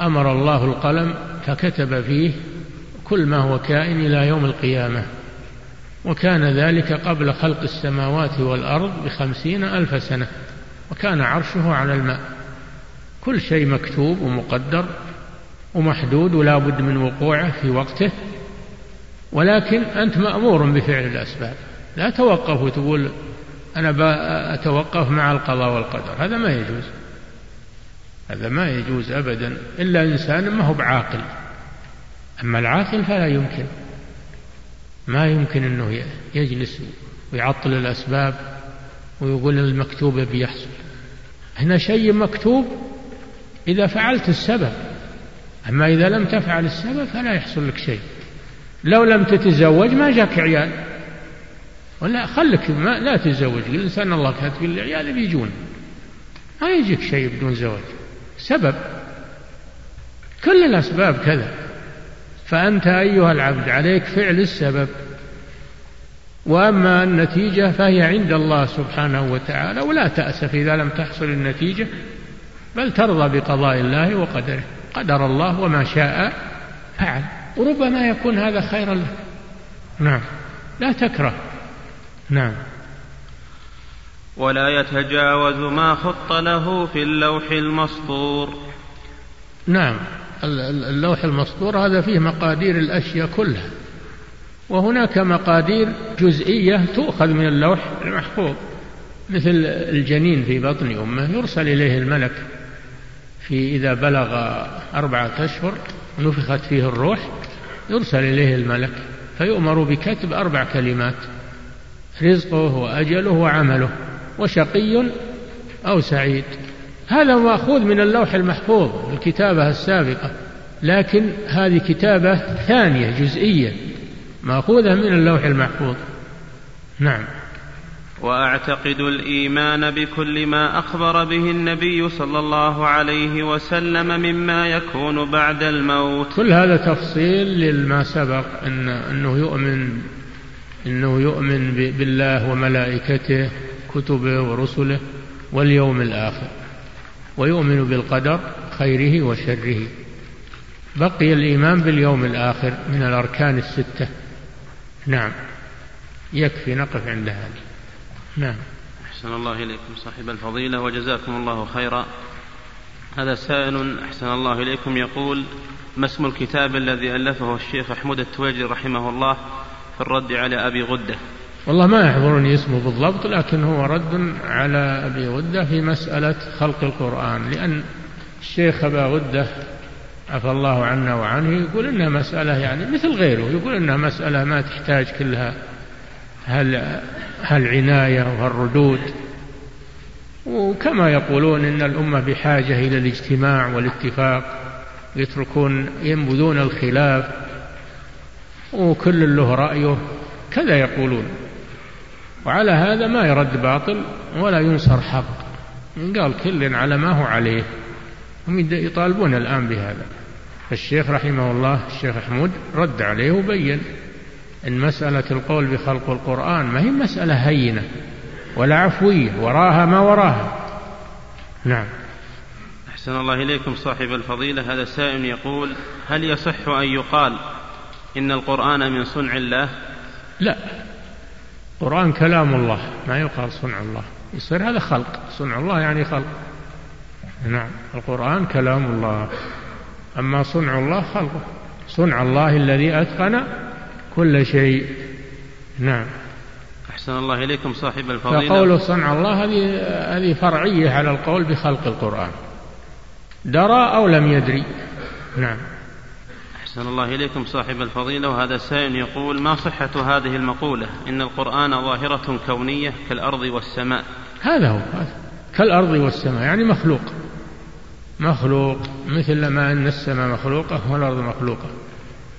أمر الله القلم فكتب فيه كل ما هو كائن إلى يوم القيامة. وكان ذلك قبل خلق السماوات والأرض بخمسين ألف سنة وكان عرشه على الماء. كل شيء مكتوب ومقدر ومحدود ولا بد من وقوعه في وقته. ولكن أنت مأمور بفعل الأسباب. لا توقف وتقول أنا أتوقف مع القضاء والقدر. هذا ما يجوز. هذا ما يجوز أبدا. إلا إنسان ما هو بعاقل. أما العاقل فلا يمكن. ما يمكن أنه يجلس ويعطل الأسباب ويقول المكتوب بيحصل. هنا شيء مكتوب إذا فعلت السبب. أما إذا لم تفعل السبب فلا يحصل لك شيء. لو لم تتزوج ما جاك عيال. ولا خلك ما لا تتزوج. الإنسان الله كاتب العيال بيجون. ما يجيك شيء بدون زواج. سبب. كل الأسباب كذا. فأنت أيها العبد عليك فعل السبب. وأما النتيجة فهي عند الله سبحانه وتعالى ولا تأسف إذا لم تحصل النتيجة بل ترضى بقضاء الله وقدره. قدر الله وما شاء فعل. وربما يكون هذا خيرا لك نعم. لا تكره. نعم. ولا يتجاوز ما خط له في اللوح المسطور. نعم اللوح المسطور هذا فيه مقادير الأشياء كلها. وهناك مقادير جزئية تؤخذ من اللوح المحفوظ مثل الجنين في بطن أمه يرسل إليه الملك في إذا بلغ أربعة أشهر نفخت فيه الروح يرسل إليه الملك فيؤمر بكتب أربع كلمات رزقه وأجله وعمله. وشقي أو سعيد. هذا مأخوذ من اللوح المحفوظ الكتابة السابقة لكن هذه كتابة ثانية جزئية مأخوذة من اللوح المحفوظ. نعم. وأعتقد الإيمان بكل ما أخبر به النبي صلى الله عليه وسلم مما يكون بعد الموت. كل هذا تفصيل لما سبق ان إنه يؤمن إنه يؤمن بالله وملائكته كتبه ورسله واليوم الآخر ويؤمن بالقدر خيره وشره. بقي الإيمان باليوم الآخر من الأركان الستة. نعم. يكفي نقف عند هذا. نعم. أحسن الله إليكم صاحب الفضيلة وجزاكم الله خيرا. هذا سائل أحسن الله إليكم يقول ما اسم الكتاب الذي ألفه الشيخ أحمد التويجي رحمه الله في الرد على أبي غدة؟ والله ما يحضرني اسمه بالضبط لكن هو رد على أبي غدة في مسألة خلق القرآن لأن الشيخ أبا غدة عفى الله عنا وعنه يقول إنها مسألة يعني مثل غيره يقول إنها مسألة ما تحتاج كلها هل هالعناية وهالردود وكما يقولون إن الأمة بحاجة إلى الاجتماع والاتفاق يتركون ينبذون الخلاف وكل له رأيه كذا يقولون. وعلى هذا ما يرد باطل ولا ينصر حق. قال كل على ما هو عليه. هم يطالبون الآن بهذا. الشيخ رحمه الله الشيخ حمود رد عليه وبين إن مسألة القول بخلق القرآن ما هي مسألة هينة ولا عفوية وراها ما وراها. نعم. أحسن الله إليكم صاحب الفضيلة. هذا سائل يقول هل يصح أن يقال إن القرآن من صنع الله؟ لا. القرآن كلام الله ما يقال صنع الله. يصير هذا خلق. صنع الله يعني خلق. نعم القرآن كلام الله. أما صنع الله خلقه. صنع الله الذي أتقن كل شيء. نعم. أحسن الله إليكم صاحب الفضيلة. فقوله صنع الله هذه هذه فرعية على القول بخلق القرآن. درى أو لم يدري. نعم. أحسن الله إليكم صاحب الفضيلة وهذا سائل يقول ما صحة هذه المقولة؟ إن القرآن ظاهرة كونية كالأرض والسماء. هذا هو هذا. كالأرض والسماء يعني مخلوق. مخلوق مثل ما أن السماء مخلوقة والأرض مخلوقة.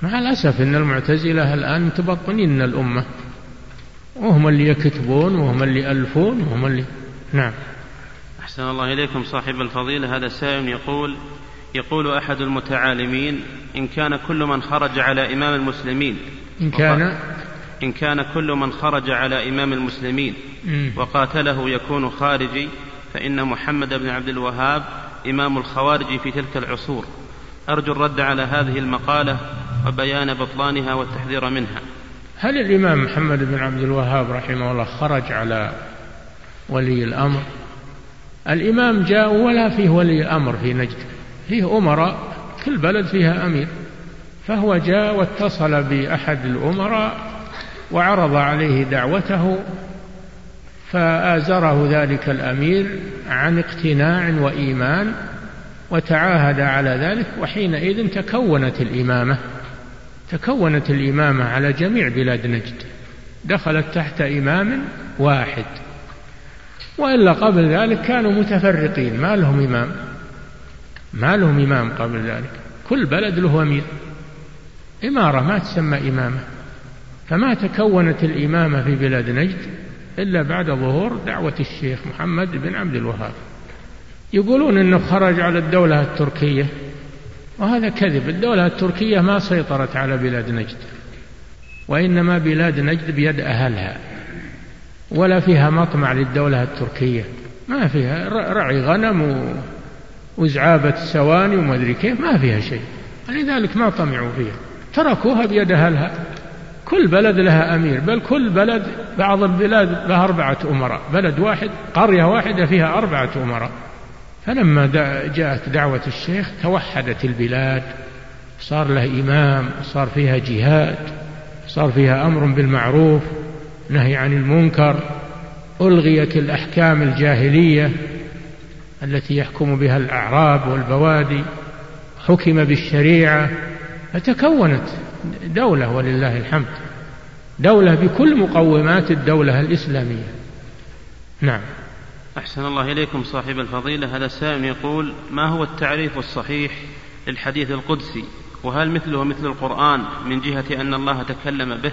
مع الأسف أن المعتزلة الآن متبطنين الأمة. وهم اللي يكتبون وهم اللي يألفون وهم اللي نعم. أحسن الله إليكم صاحب الفضيلة هذا سائل يقول يقول أحد المتعالمين إن كان كل من خرج على إمام المسلمين إن كان إن كان كل من خرج على إمام المسلمين وقاتله يكون خارجي فإن محمد بن عبد الوهاب إمام الخوارج في تلك العصور. أرجو الرد على هذه المقالة وبيان بطلانها والتحذير منها. هل الإمام محمد بن عبد الوهاب رحمه الله خرج على ولي الأمر؟ الإمام جاء ولا فيه ولي الأمر في نجد. فيه أمراء كل بلد فيها أمير. فهو جاء واتصل بأحد الأمراء وعرض عليه دعوته فآزره ذلك الأمير عن اقتناع وإيمان وتعاهد على ذلك وحينئذ تكونت الإمامة. تكونت الإمامة على جميع بلاد نجد. دخلت تحت إمام واحد. وإلا قبل ذلك كانوا متفرقين ما لهم إمام. ما لهم إمام قبل ذلك. كل بلد له أمير. إمارة ما تسمى إمامة. فما تكونت الإمامة في بلاد نجد إلا بعد ظهور دعوة الشيخ محمد بن عبد الوهاب. يقولون إنه خرج على الدولة التركية. وهذا كذب. الدولة التركية ما سيطرت على بلاد نجد. وإنما بلاد نجد بيد أهلها. ولا فيها مطمع للدولة التركية. ما فيها. رعي غنم وزعابة سواني وما أدري كيف ما فيها شيء. لذلك ما طمعوا فيها. تركوها بيد أهلها. كل بلد لها أمير بل كل بلد بعض البلاد لها أربعة أمراء. بلد واحد قرية واحدة فيها أربعة أمراء. فلما جاءت دعوة الشيخ توحدت البلاد. صار له إمام صار فيها جهاد صار فيها أمر بالمعروف نهي عن المنكر. ألغيت الأحكام الجاهلية. التي يحكم بها الأعراب والبوادي حكم بالشريعة فتكونت دولة ولله الحمد. دولة بكل مقومات الدولة الإسلامية. نعم. أحسن الله إليكم صاحب الفضيلة. هذا سائل يقول ما هو التعريف الصحيح للحديث القدسي؟ وهل مثله مثل القرآن من جهة أن الله تكلم به؟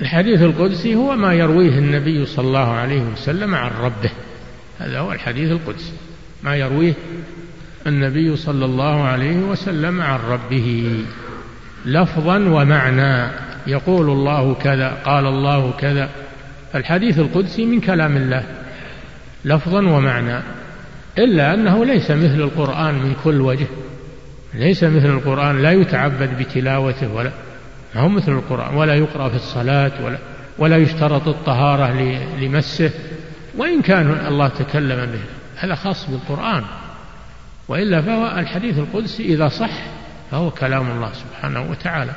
الحديث القدسي هو ما يرويه النبي صلى الله عليه وسلم عن ربه. هذا هو الحديث القدسي. ما يرويه النبي صلى الله عليه وسلم عن ربه. لفظا ومعنى. يقول الله كذا قال الله كذا. الحديث القدسي من كلام الله. لفظا ومعنى. إلا أنه ليس مثل القرآن من كل وجه. ليس مثل القرآن. لا يتعبد بتلاوته ولا ما هو مثل القرآن. ولا يقرأ في الصلاة ولا ولا يشترط الطهارة لمسه. وإن كان الله تكلم به هذا خاص بالقرآن. وإلا فهو الحديث القدسي إذا صح فهو كلام الله سبحانه وتعالى.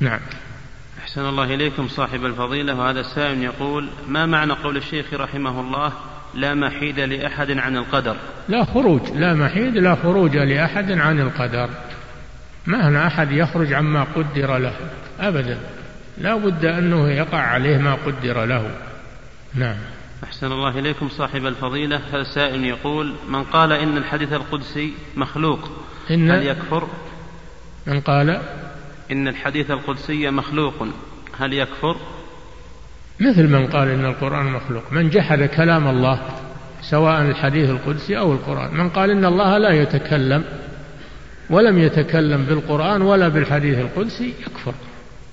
نعم. أحسن الله إليكم صاحب الفضيلة. وهذا السائل يقول ما معنى قول الشيخ رحمه الله لا محيد لأحد عن القدر؟ لا خروج لا محيد لا خروج لأحد عن القدر. ما هنا أحد يخرج عما قدر له؟ أبدا. لا بد أنه يقع عليه ما قدر له. نعم. أحسن الله إليكم. صاحب الفضيلة هذا سائل يقول من قال إن الحديث القدسي مخلوق إن هل يكفر؟ من قال؟ إن الحديث القدسي مخلوق هل يكفر؟ مثل من قال إن القرآن مخلوق. من جحد كلام الله سواء الحديث القدسي أو القرآن. من قال إن الله لا يتكلم ولم يتكلم بالقرآن ولا بالحديث القدسي يكفر.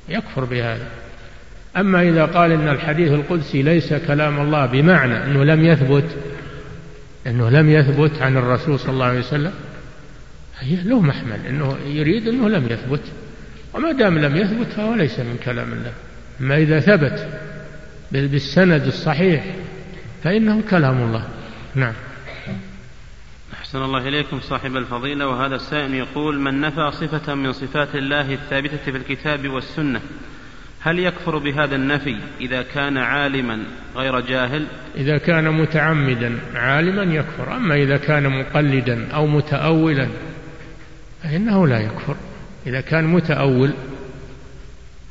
يكفر بهذا. أما إذا قال إن الحديث القدسي ليس كلام الله بمعنى أنه لم يثبت أنه لم يثبت عن الرسول صلى الله عليه وسلم له محمل أنه يريد أنه لم يثبت. وما دام لم يثبت فهو ليس من كلام الله. أما إذا ثبت بالسند الصحيح فإنه كلام الله. نعم. أحسن الله إليكم صاحب الفضيلة. وهذا السائل يقول من نفى صفة من صفات الله الثابتة في الكتاب والسنة هل يكفر بهذا النفي إذا كان عالما غير جاهل؟ إذا كان متعمدا عالما يكفر أما إذا كان مقلدا أو متأولا فإنه لا يكفر. إذا كان متأول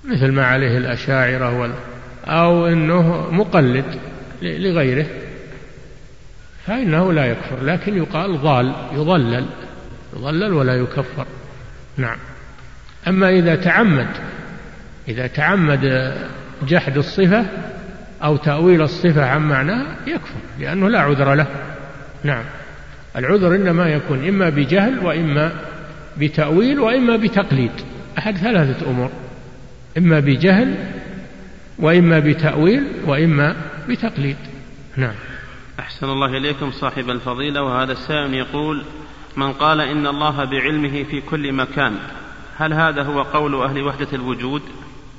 مثل ما عليه الأشاعرة وال أو أنه مقلد لغيره فإنه لا يكفر. لكن يقال ضال يضلل يضلل ولا يكفر. نعم. أما إذا تعمد إذا تعمد جحد الصفة أو تأويل الصفة عن معناها يكفر لأنه لا عذر له. نعم. العذر إنما يكون إما بجهل وإما بتأويل وإما بتقليد. أحد ثلاثة أمور. إما بجهل وإما بتأويل وإما بتقليد. نعم. أحسن الله إليكم صاحب الفضيلة. وهذا السائل يقول من قال إن الله بعلمه في كل مكان هل هذا هو قول أهل وحدة الوجود؟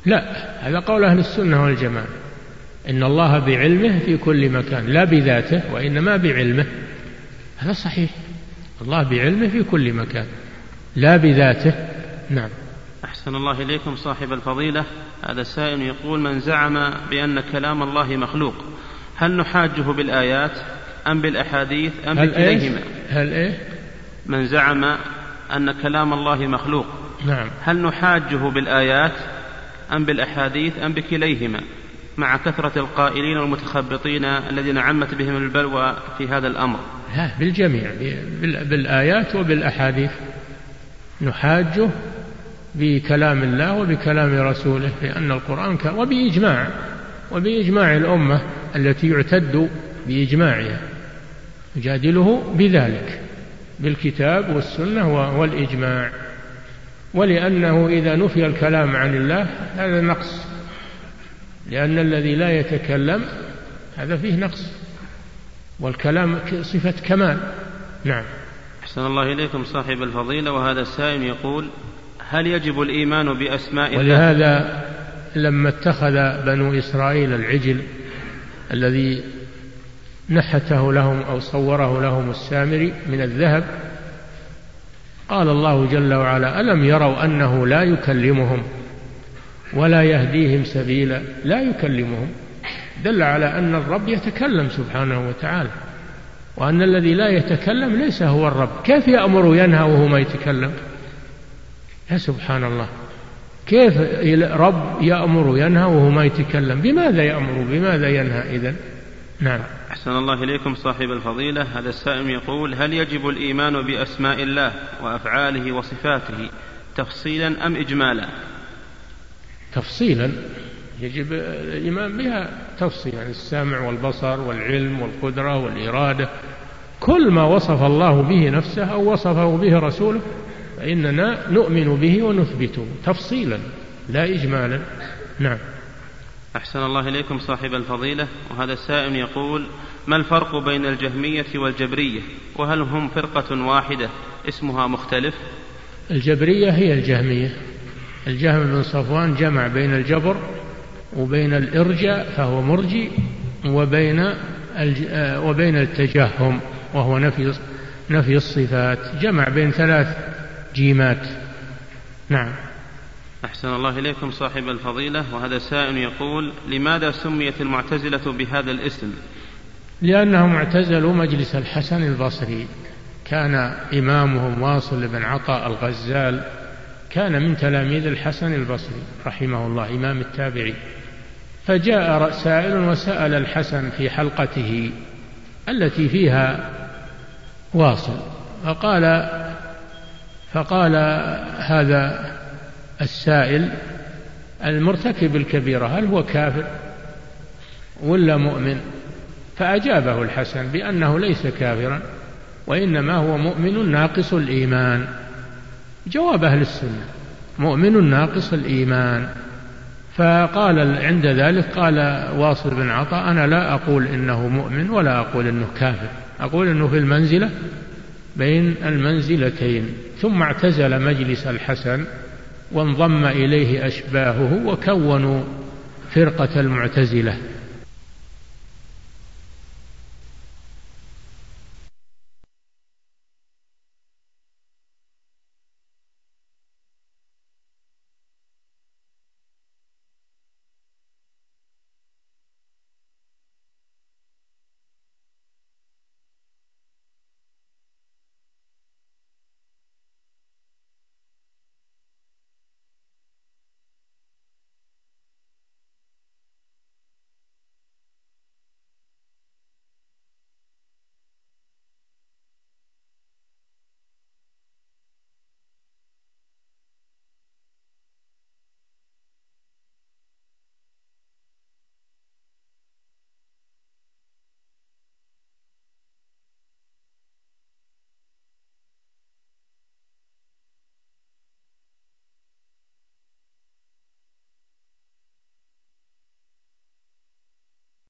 لا هذا قول أهل السنة والجماعة. إن الله بعلمه في كل مكان لا بذاته وإنما بعلمه. هذا صحيح. الله بعلمه في كل مكان لا بذاته. نعم. أحسن الله إليكم صاحب الفضيلة. هذا السائل يقول من زعم بأن كلام الله مخلوق هل نحاجه بالآيات أم بالأحاديث أم هل بكليهما إيه؟ هل إيه؟ من زعم أن كلام الله مخلوق نعم. هل نحاجه بالآيات أم بالأحاديث أم بكليهما مع كثرة القائلين والمتخبطين الذين عمت بهم البلوى في هذا الأمر. لا بالجميع بالآيات وبالأحاديث. نحاجه بكلام الله وبكلام رسوله لأن القرآن كان وبإجماع وبإجماع الأمة التي يعتد بإجماعها. يجادله بذلك بالكتاب والسنة والإجماع. ولأنه إذا نفي الكلام عن الله هذا نقص. لأن الذي لا يتكلم هذا فيه نقص. والكلام صفة كمال. نعم. أحسن الله إليكم صاحب الفضيلة وهذا السائل يقول هل يجب الإيمان بأسماء ولهذا لما اتخذ بنو إسرائيل العجل الذي نحته لهم أو صوره لهم السامري من الذهب قال الله جل وعلا ألم يروا أنه لا يكلمهم ولا يهديهم سبيلا؟ لا يكلمهم. دل على أن الرب يتكلم سبحانه وتعالى وأن الذي لا يتكلم ليس هو الرب. كيف يأمر وينهى وهو ما يتكلم؟ يا سبحان الله. كيف رب يأمر وينهى وهو ما يتكلم؟ بماذا يأمر؟ بماذا ينهى إذن؟ نعم. أحسن الله إليكم صاحب الفضيلة. هذا السائل يقول هل يجب الإيمان بأسماء الله وأفعاله وصفاته تفصيلا أم إجمالا؟ تفصيلا. يجب الإيمان بها تفصيلا يعني السمع والبصر والعلم والقدرة والإرادة. كل ما وصف الله به نفسه أو وصفه به رسوله فإننا نؤمن به ونثبته تفصيلا لا إجمالا. نعم. أحسن الله إليكم صاحب الفضيلة وهذا السائل يقول ما الفرق بين الجهمية والجبرية؟ وهل هم فرقة واحدة؟ اسمها مختلف. الجبرية هي الجهمية. الجهم بن صفوان جمع بين الجبر وبين الإرجاء فهو مرجي وبين وبين التجهم وهو نفي نفي الصفات. جمع بين ثلاث جيمات. نعم. أحسن الله إليكم صاحب الفضيلة وهذا سائل يقول لماذا سميت المعتزلة بهذا الاسم؟ لأنهم اعتزلوا مجلس الحسن البصري. كان إمامهم واصل بن عطاء الغزال كان من تلاميذ الحسن البصري رحمه الله إمام التابعين فجاء سائل وسأل الحسن في حلقته التي فيها واصل فقال فقال هذا السائل المرتكب الكبيرة هل هو كافر ولا مؤمن؟ فأجابه الحسن بأنه ليس كافرا وإنما هو مؤمن ناقص الإيمان. جواب أهل السنة مؤمن ناقص الإيمان. فقال عند ذلك قال واصل بن عطاء أنا لا أقول إنه مؤمن ولا أقول إنه كافر أقول إنه في المنزلة بين المنزلتين. ثم اعتزل مجلس الحسن وانضم إليه أشباهه وكونوا فرقة المعتزلة.